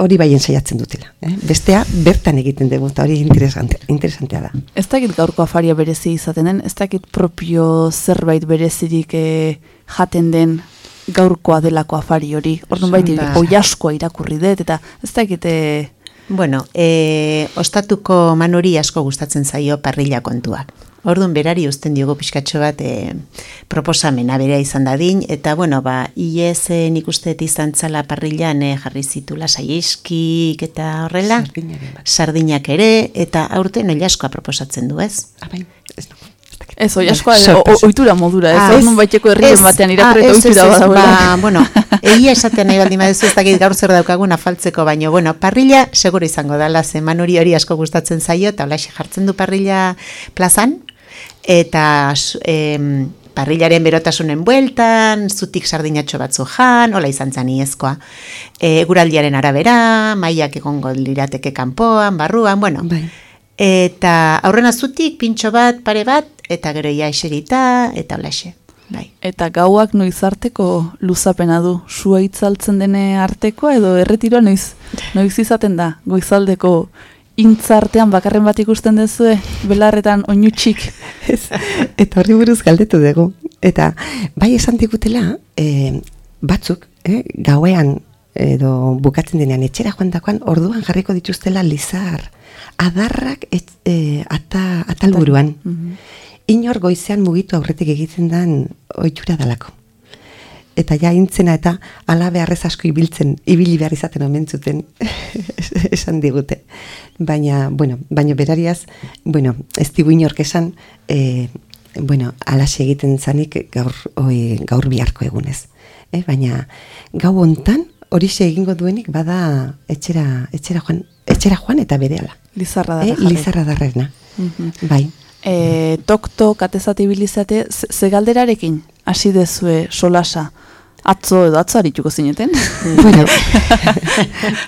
Hori bai ensaiatzen dutela. Eh? Bestea, bertan egiten dugu, eta hori interesante, interesantea da. Ez dakit gaurko afaria berezi izaten den, ez dakit propio zerbait berezirik eh, jaten den gaurkoa delako afari hori. Orduan baita, Ba. oi askoa irakurri dut, eta ez dakit... Eh, Bueno, e, ostatuko manuri asko gustatzen zaio parrilla kontuak. Orduan berari uzten diogo pixkatxo bat e, proposamena berea izan dadin, eta bueno, ba, iez e, nik uste izan zala parrillan e, jarri zitula saieskik eta horrela, sardinak ere, eta aurten oila askoa proposatzen du ez? Abain, Ez, oi askoa, Sorpresa. oitura modura, ez, Ah, orduan baiteko herrien ez, batean ah, irakurri ez, eta ez, oitura ez, badagoela. Ba, bueno, egia esaten nahi baldin baduzu ez dakit gaur zer daukagun afaltzeko, baino, bueno, parrilla seguro izango dala, ze manuri hori asko gustatzen zaio, eta holaxe jartzen du parrilla plazan, eta em, parrillaren berotasunen bueltan, zutik sardinatxo batzu jan, hola izan zan iezkoa. E, guraldiaren arabera, maiak egongo lirateke kanpoan, barruan, bueno. Eta aurrena zutik, pintxo bat, pare bat, eta gero ia eserita, eta holaxe. Bai. Eta gauak noiz arteko luzapena du, sua itzaltzen dene artekoa edo erretiroa noiz, noiz izaten da, goizaldeko intzartean bakarren bat ikusten dezue, belarretan oinutxik. Eta horri buruz galdetu dugu. Eta bai esan digutela, e, batzuk, e, gauean edo bukatzen denean etxera joan dakoan, orduan jarriko dituztela lizar, adarrak et, e, ata, atalburuan. Inor goizean mugitu aurretik egiten dan ohitura dalako. Eta ja intzena eta ala beharrez asko ibiltzen, ibili behar izaten omen zuten esan digute. Baina, bueno, baina berariaz, bueno, ez digu inork esan, e, bueno, alaxe egiten zanik gaur, oi, gaur biharko egunez. E, baina gau hontan horixe egingo duenik bada etxera, etxera joan, etxera joan eta berehala. Lizarra Eh, darra jarri. lizarra darrena. Mhm. Bai. E, tok-tok atezate ibilizate, ze ze galderarekin hasi dezue solasa. Atzo edo atzo arituko zineten? Bueno,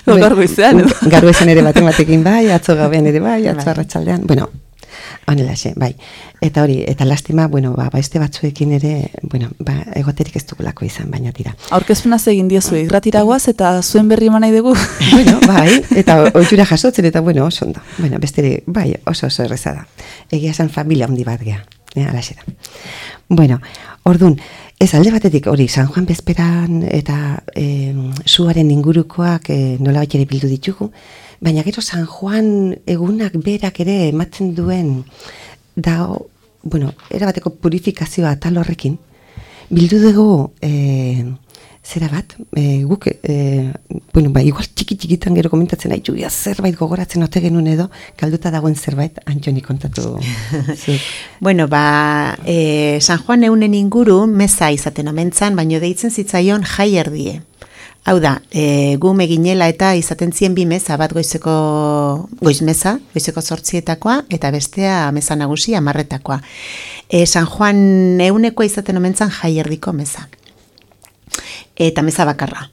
gaur goizean edo. Gaur goizean ere baten batekin bai, atzo gabean ere bai, atzo Bai. arratsaldean, bueno, honelaxe, bai. Eta hori, eta lastima, bueno, ba, beste batzuekin ere, bueno, ba, egoterik ez dugulako izan, baina tira. Aurkezpena egin diezu, irratiragoaz eta zuen berri eman nahi dugu. bueno, bai, eta ohitura jasotzen, eta bueno, oso ondo. Bueno, beste, bai, oso oso erreza da. Egia esan familia handi bat gea, eh, alaxe da. Bueno, ordun, ez alde batetik hori, San Juan bezperan eta e, suaren ingurukoak e, nola ere bildu ditugu, baina gero San Juan egunak berak ere ematen duen da, bueno, erabateko purifikazioa tal horrekin, bildu dugu e, zera bat, e, guk, e, bueno, ba, igual txiki txikitan gero komentatzen haitu, ja, zerbait gogoratzen ote genuen edo, galduta dagoen zerbait, Antxoni kontatu. Bueno, ba, e, San Juan eunen inguru meza izaten omentzan, baino deitzen zitzaion jai erdie. Hau da, e, gu meginela eta izaten zien bi meza, bat goizeko goiz meza, goizeko zortzietakoa, eta bestea meza nagusia amarretakoa. E, San Juan eunekoa izaten omentzan jaierdiko meza. Eta meza bakarra.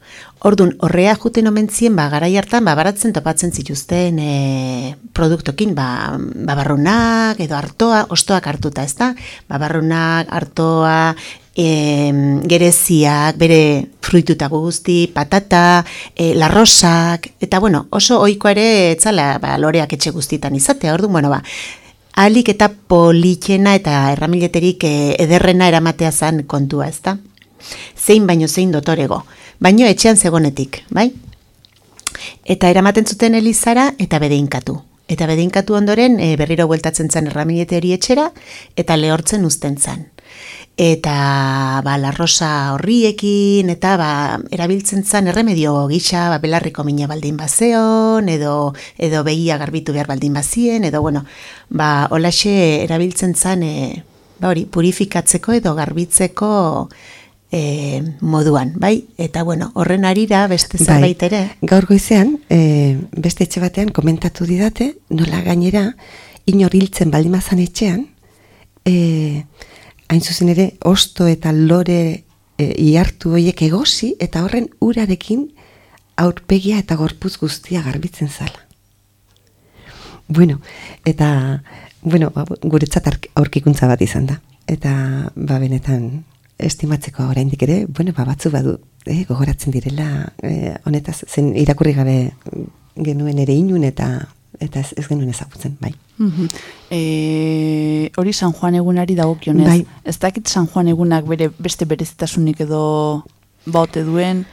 Ordun horrea juten omentzien, ba, garai hartan, ba, baratzen topatzen zituzten e, produktokin, ba, babarrunak, edo hartoa, ostoak hartuta, ezta? Babarrunak, hartoa, e, gereziak, bere fruituta guzti, patata, e, larrosak, eta bueno, oso ohikoa ere etzala ba, loreak etxe guztitan izatea, orduan, bueno, ba, alik eta politxena eta erramileterik e, ederrena eramatea zan kontua, ezta? Zein baino zein dotorego, baino etxean zegonetik, bai? Eta eramaten zuten elizara eta bedeinkatu. Eta bedeinkatu ondoren e, berriro bueltatzen zen erramilete hori etxera eta lehortzen uzten zen eta ba, larrosa horriekin, eta ba, erabiltzen zen erremedio gisa, ba, belarriko mina baldin bazeon, edo, edo begia garbitu behar baldin bazien, edo bueno, ba, olaxe erabiltzen zen, e, ba, hori, purifikatzeko edo garbitzeko e, moduan, bai? Eta bueno, horren arira beste bai, zerbait ere. Gaur goizean, e, beste etxe batean komentatu didate, nola gainera, inor hiltzen baldimazan etxean, e, hain zuzen ere, osto eta lore e, iartu horiek egosi, eta horren urarekin aurpegia eta gorpuz guztia garbitzen zala. Bueno, eta, bueno, ba, guretzat aurkikuntza bat izan da. Eta, ba, benetan, estimatzeko oraindik ere, bueno, ba, batzu badu, eh, gogoratzen direla, eh, honetaz, zen irakurri gabe genuen ere inun eta eta ez, ez genuen ezagutzen, bai. Mm hori San Juan egunari dagokionez. Bai. Ez dakit San Juan egunak bere beste berezitasunik edo baute duen,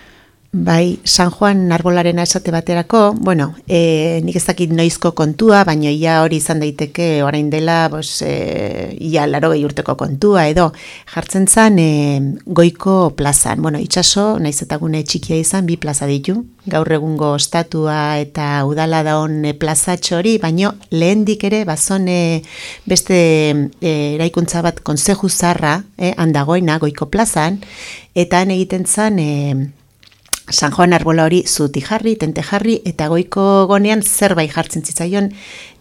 Bai, San Juan arbolaren esate baterako, bueno, e, nik ez dakit noizko kontua, baina ia hori izan daiteke orain dela, bos, e, ia laro urteko kontua, edo. Jartzen zan e, goiko plazan. Bueno, itxaso, naiz eta gune txikia izan, bi plaza ditu, gaur egungo estatua eta udala daun e, plazatxo hori, baino lehen ere, bazon e, beste e, eraikuntza bat konzeju zarra, e, handagoina, goiko plazan, eta egiten zan... E, San Juan arbola hori zuti jarri, tente jarri, eta goiko gonean zerbait jartzen zitzaion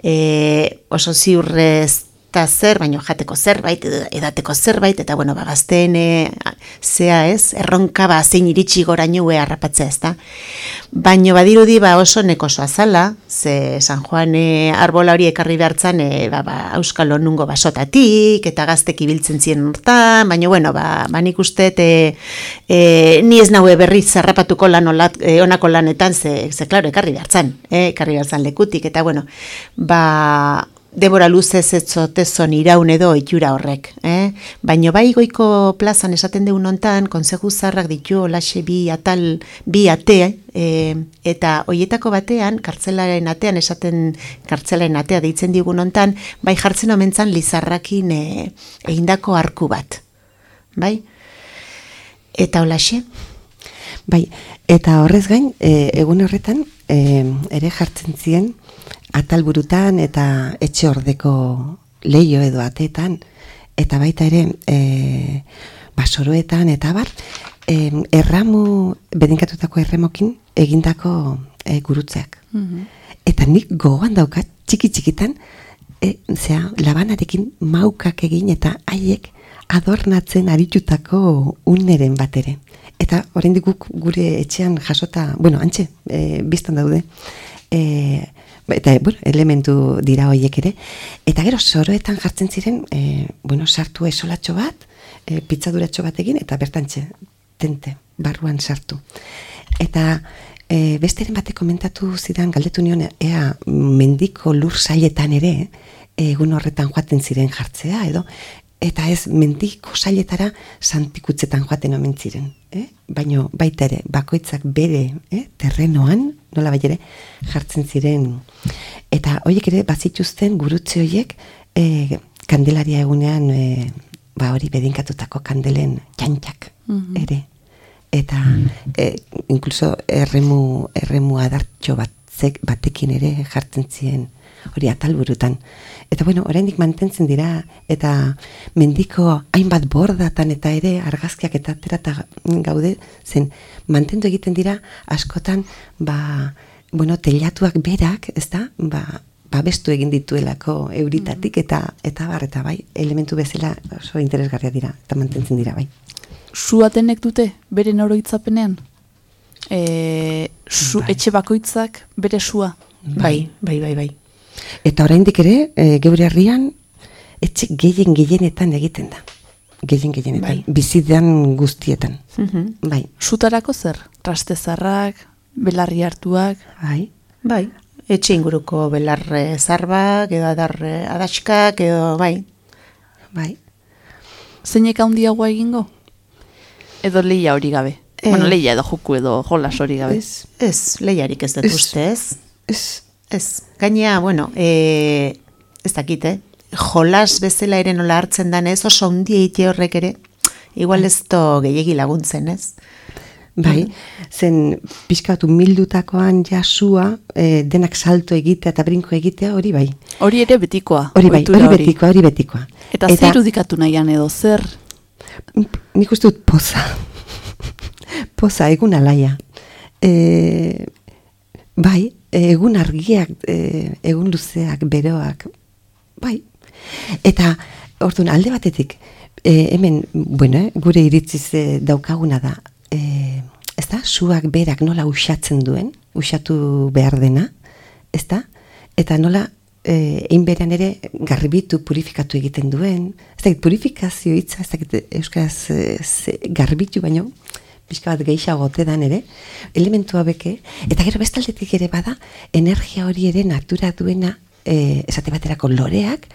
e, oso ziurrez eta zer, baino jateko zerbait, edateko zerbait, eta bueno, bagazten e, zea ez, erronka ba zein iritsi gora nue harrapatzea ez da. Baino badirudi ba oso neko azala, ze San Juan e, arbola hori ekarri behartzan, e, ba, ba, euskal onungo basotatik, eta gaztek ibiltzen ziren urtan, baino bueno, ba, ba nik uste, e, e, ni ez naue berriz harrapatuko lan olat, e, onako lanetan, ze, ze klaro, ekarri behartzan, e, ekarri behartzan lekutik, eta bueno, ba, debora luzez ez zotezon iraun edo itxura horrek. Eh? Baina bai goiko plazan esaten deun ontan, konsegu zarrak ditu olaxe bi atal, bi ate, eh, eta hoietako batean, kartzelaren atean, esaten kartzelaren atea deitzen digun ontan, bai jartzen omentzan lizarrakin eh, egindako arku bat. Bai? Eta olaxe? Bai, eta horrez gain, e, egun horretan, e, ere jartzen ziren, atalburutan eta etxe ordeko leio edo atetan, eta baita ere e, basoroetan eta bar, e, erramu, bedinkatutako erremokin egindako e, gurutzeak. Mhm. Eta nik gogoan daukat, txiki txikitan, e, zera, labanarekin maukak egin eta haiek adornatzen aritutako uneren bat ere. Eta oraindik guk gure etxean jasota, bueno, antxe, e, biztan daude, e, eta bueno, elementu dira hoiek ere eta gero soroetan jartzen ziren e, bueno, sartu esolatxo bat e, pizzaduratxo bat egin eta bertantxe tente barruan sartu eta e, besteren bate komentatu zidan galdetu nion ea mendiko lur sailetan ere egun horretan joaten ziren jartzea edo eta ez mendiko sailetara santikutzetan joaten omen ziren. Eh? Baina baita ere, bakoitzak bere eh? terrenoan, nola bai ere, jartzen ziren. Eta horiek ere, bazituzten gurutze horiek, eh, kandelaria egunean, eh, ba hori bedinkatutako kandelen txantxak mhm. ere. Eta eh, inkluso erremu, erremu adartxo batzek, batekin ere jartzen ziren hori atalburutan. Eta bueno, oraindik mantentzen dira eta mendiko hainbat bordatan eta ere argazkiak eta aterata gaude zen mantendu egiten dira askotan ba bueno, telatuak berak, ezta? Ba, babestu egin dituelako euritatik eta eta bar eta bai, elementu bezala oso interesgarria dira eta mantentzen dira bai. Suatenek dute beren oroitzapenean? E, su, Etxe bakoitzak bere sua? Bai, bai, bai, bai. Eta oraindik ere, e, geure herrian etxe gehien gehienetan egiten da. Gehien gehienetan, Bai. bizidean guztietan. Mhm. Bai. Sutarako zer? Trastezarrak, belarri hartuak? Bai. Bai. Etxe inguruko belarre zarbak, edo adarre adaskak, edo bai. Bai. Zeinek handiagoa egingo? Edo leia hori gabe? Eh. Bueno, leia edo joku edo jolas hori gabe. Ez, ez, lehiarik ez dut uste, ez? Ez. Ez. Gainea, bueno, e, ez dakit, eh? Jolas bezala ere nola hartzen danez, oso hundi eite horrek ere, igual ez to gehiegi laguntzen, ez? Bai, zen pixkatu mildutakoan jasua, e, denak salto egitea eta brinko egitea hori bai. Hori ere betikoa. Hori bai, hori betikoa, hori betikoa. Eta, zer irudikatu nahian edo zer? Nik uste dut poza. poza, egun alaia. E, bai, egun argiak, e, egun luzeak, beroak. Bai. Eta, orduan, alde batetik, e, hemen, bueno, eh, gure iritziz e, daukaguna da, e, ez da, suak berak nola usatzen duen, usatu behar dena, ez da? Eta nola, egin berean ere, garbitu, purifikatu egiten duen, ez dakit, purifikazio hitza, ez dakit, euskaraz e, garbitu baino, pixka bat gehiago dan ere, elementua beke, eta gero bestaldetik ere bada, energia hori ere natura duena, e, esate baterako loreak,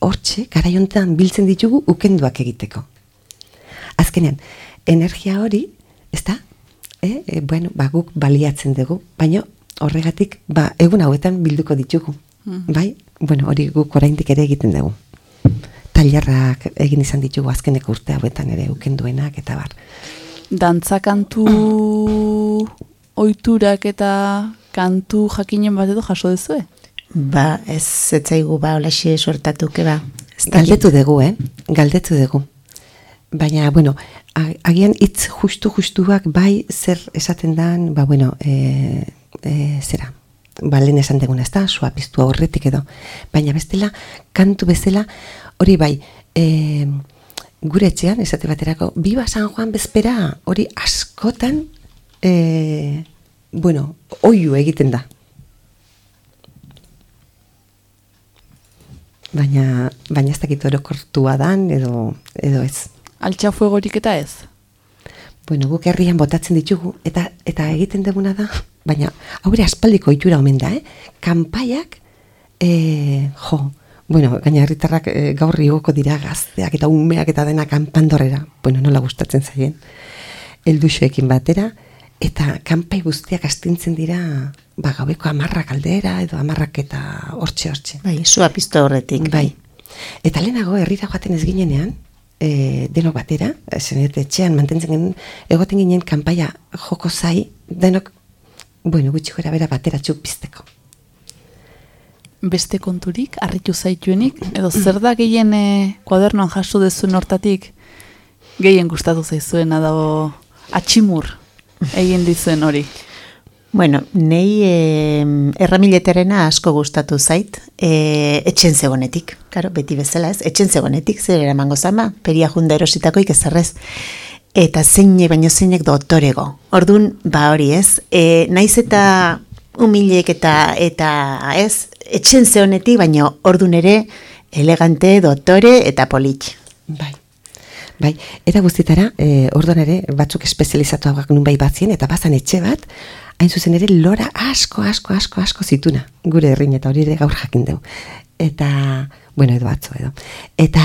hortxe, garaiontan biltzen ditugu ukenduak egiteko. Azkenean, energia hori, ez da, e, e, bueno, ba, guk baliatzen dugu, baina horregatik, ba, egun hauetan bilduko ditugu. Mhm. Bai, bueno, hori guk oraindik ere egiten dugu. Tailerrak egin izan ditugu azkeneko urte hauetan ere ukenduenak eta bar. Dantza kantu oiturak eta kantu jakinen bat edo jaso dezue? Ba, ez zetzaigu ba, olaxe suertatuke ba. Dakit. Galdetu dugu, eh? Galdetu dugu. Baina, bueno, agian hitz justu-justuak bai zer esaten dan, ba, bueno, e, e, zera, ba, lehen esan deguna, ez da, sua piztu aurretik edo. Baina bestela, kantu bezala, hori bai, e, gure etxean, esate baterako, biba San Juan bezpera, hori askotan, e, bueno, oiu egiten da. Baina, baina ez dakit orokortua dan edo, edo ez. Altxa fuegorik eta ez? Bueno, guk herrian botatzen ditugu, eta eta egiten duguna da, baina haure aspaldiko ohitura omen da, eh? Kanpaiak, e, jo, bueno, gaina herritarrak e, gaur igoko dira gazteak eta umeak eta dena kanpandorrera, bueno, nola gustatzen zaien, elduxoekin batera, eta kanpai guztiak astintzen dira, ba, gaueko amarrak aldera, edo amarrak eta hortxe hortxe. Bai, sua piztu horretik. Bai. Eta lehenago herrira joaten ez ginenean, e, denok batera, zenet etxean mantentzen genuen, egoten ginen kanpaia joko zai, denok, bueno, gutxi gora bera batera txupizteko. Beste konturik, harritu zaituenik, edo zer da gehien e, kuadernoan jaso dezuen hortatik, gehien gustatu zaizuena dago atximur egin dizuen hori. Bueno, nei e, erramileterena asko gustatu zait, e, etxen zegonetik, karo, beti bezala ez, etxen zegonetik, zer eramango zama, peria junda erositakoik ezerrez, eta zeinek baino zeinek doktorego. Ordun ba hori ez, e, naiz eta humilek eta, eta ez, etxen zegonetik, baino ordun ere, elegante, doktore eta polit. Bai. Bai, era guztietara, e, orduan ere, batzuk espezializatuak nun bai batzien, eta bazan etxe bat, hain zuzen ere, lora asko, asko, asko, asko zituna, gure herrin, eta hori ere gaur jakin dugu. Eta, bueno, edo atzo edo. Eta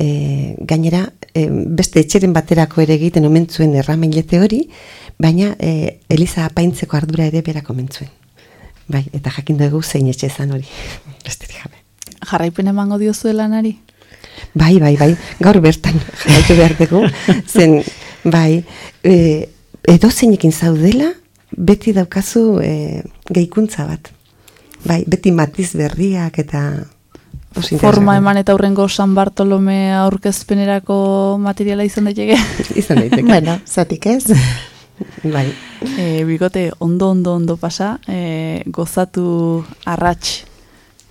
e, gainera, e, beste etxeren baterako ere egiten omen zuen erramailete hori, baina e, Eliza apaintzeko ardura ere berak omen zuen. Bai, eta jakin dugu zein etxe zan hori. Besterik gabe. Jarraipen emango diozu lanari? Bai, bai, bai, gaur bertan jarraitu behar dugu, zen, bai, e, edo zeinekin zaudela, beti daukazu e, gehikuntza bat. bai, beti matiz berriak eta Forma eman eta hurrengo San Bartolome aurkezpenerako materiala izan daiteke. Izan daiteke. bueno, zatik ez. Bai. E, bigote ondo ondo ondo pasa, e, gozatu arrats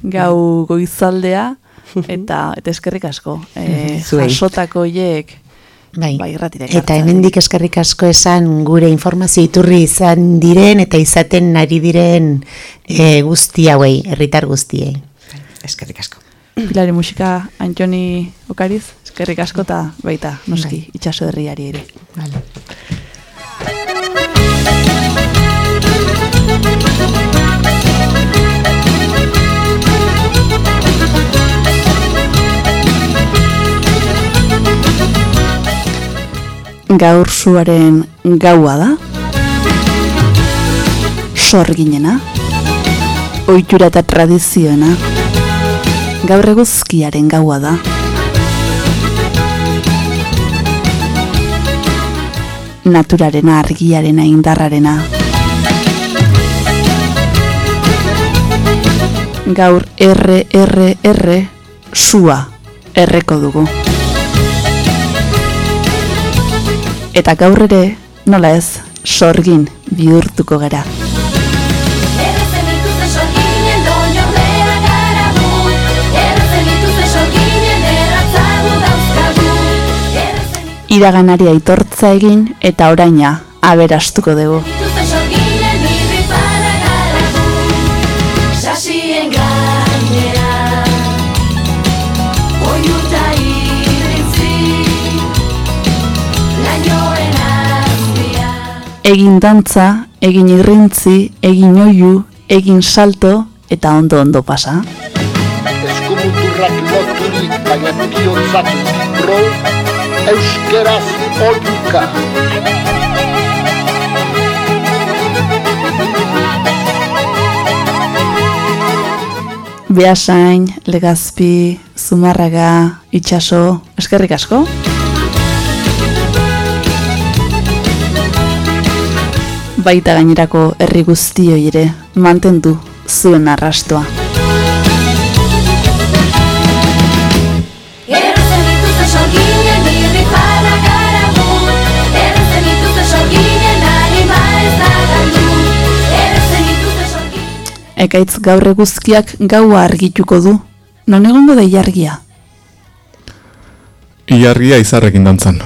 gau goizaldea, eta, eta eskerrik asko. E, jasotako hiek Bai. bai Eta hemendik eskerrik asko esan gure informazio iturri izan diren eta izaten ari diren e, guzti hauei, herritar guztiei. Eskerrik asko. Pilari musika Antoni Okariz, eskerrik asko eta baita, noski, itxaso herriari ere. Vale. Gaur zuaren gaua da, sorginena, oitura eta tradizioena, gaur eguzkiaren gaua da. Naturarena, argiarena, indarrarena. Gaur erre, erre, erre, sua erreko dugu. Eta gaur ere, nola ez, sorgin bihurtuko gara. Iraganari aitortza egin eta oraina aberastuko dugu. Egin dantza, egin irrintzi, egin oiu, egin salto eta ondo ondo pasa. Eskumuturrak loturik baina bihotzatik pro euskeraz oiuka. Beasain, Legazpi, Zumarraga, Itxaso, eskerrik asko. Baita gainerako herri guztioi ere mantendu zuen arrastoa. Ekaitz gaur eguzkiak gaua argituko du. Non egongo da ilargia? Iargia izarrekin dantzan.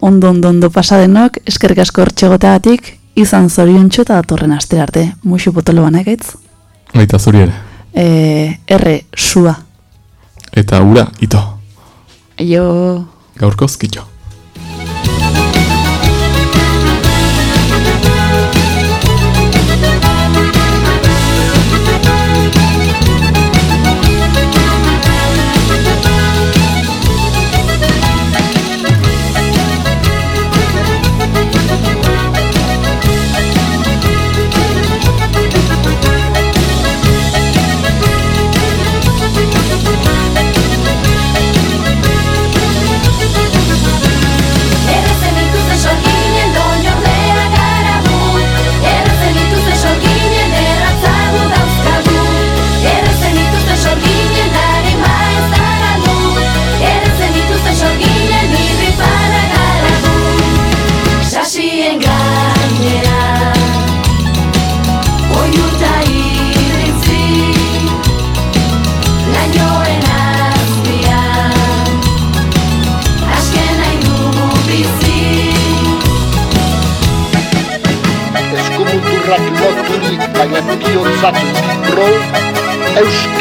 Ondo ondo ondo pasa denok, eskerrik asko hortxegoteagatik, izan zoriontxo eta datorren astera arte. Muxu potolo bana ekaitz? Baita zuri ere. E, erre, sua. Eta ura, ito. Jo, Gaurkoz, kitxo.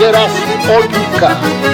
Euskeraz oiuka. Errezen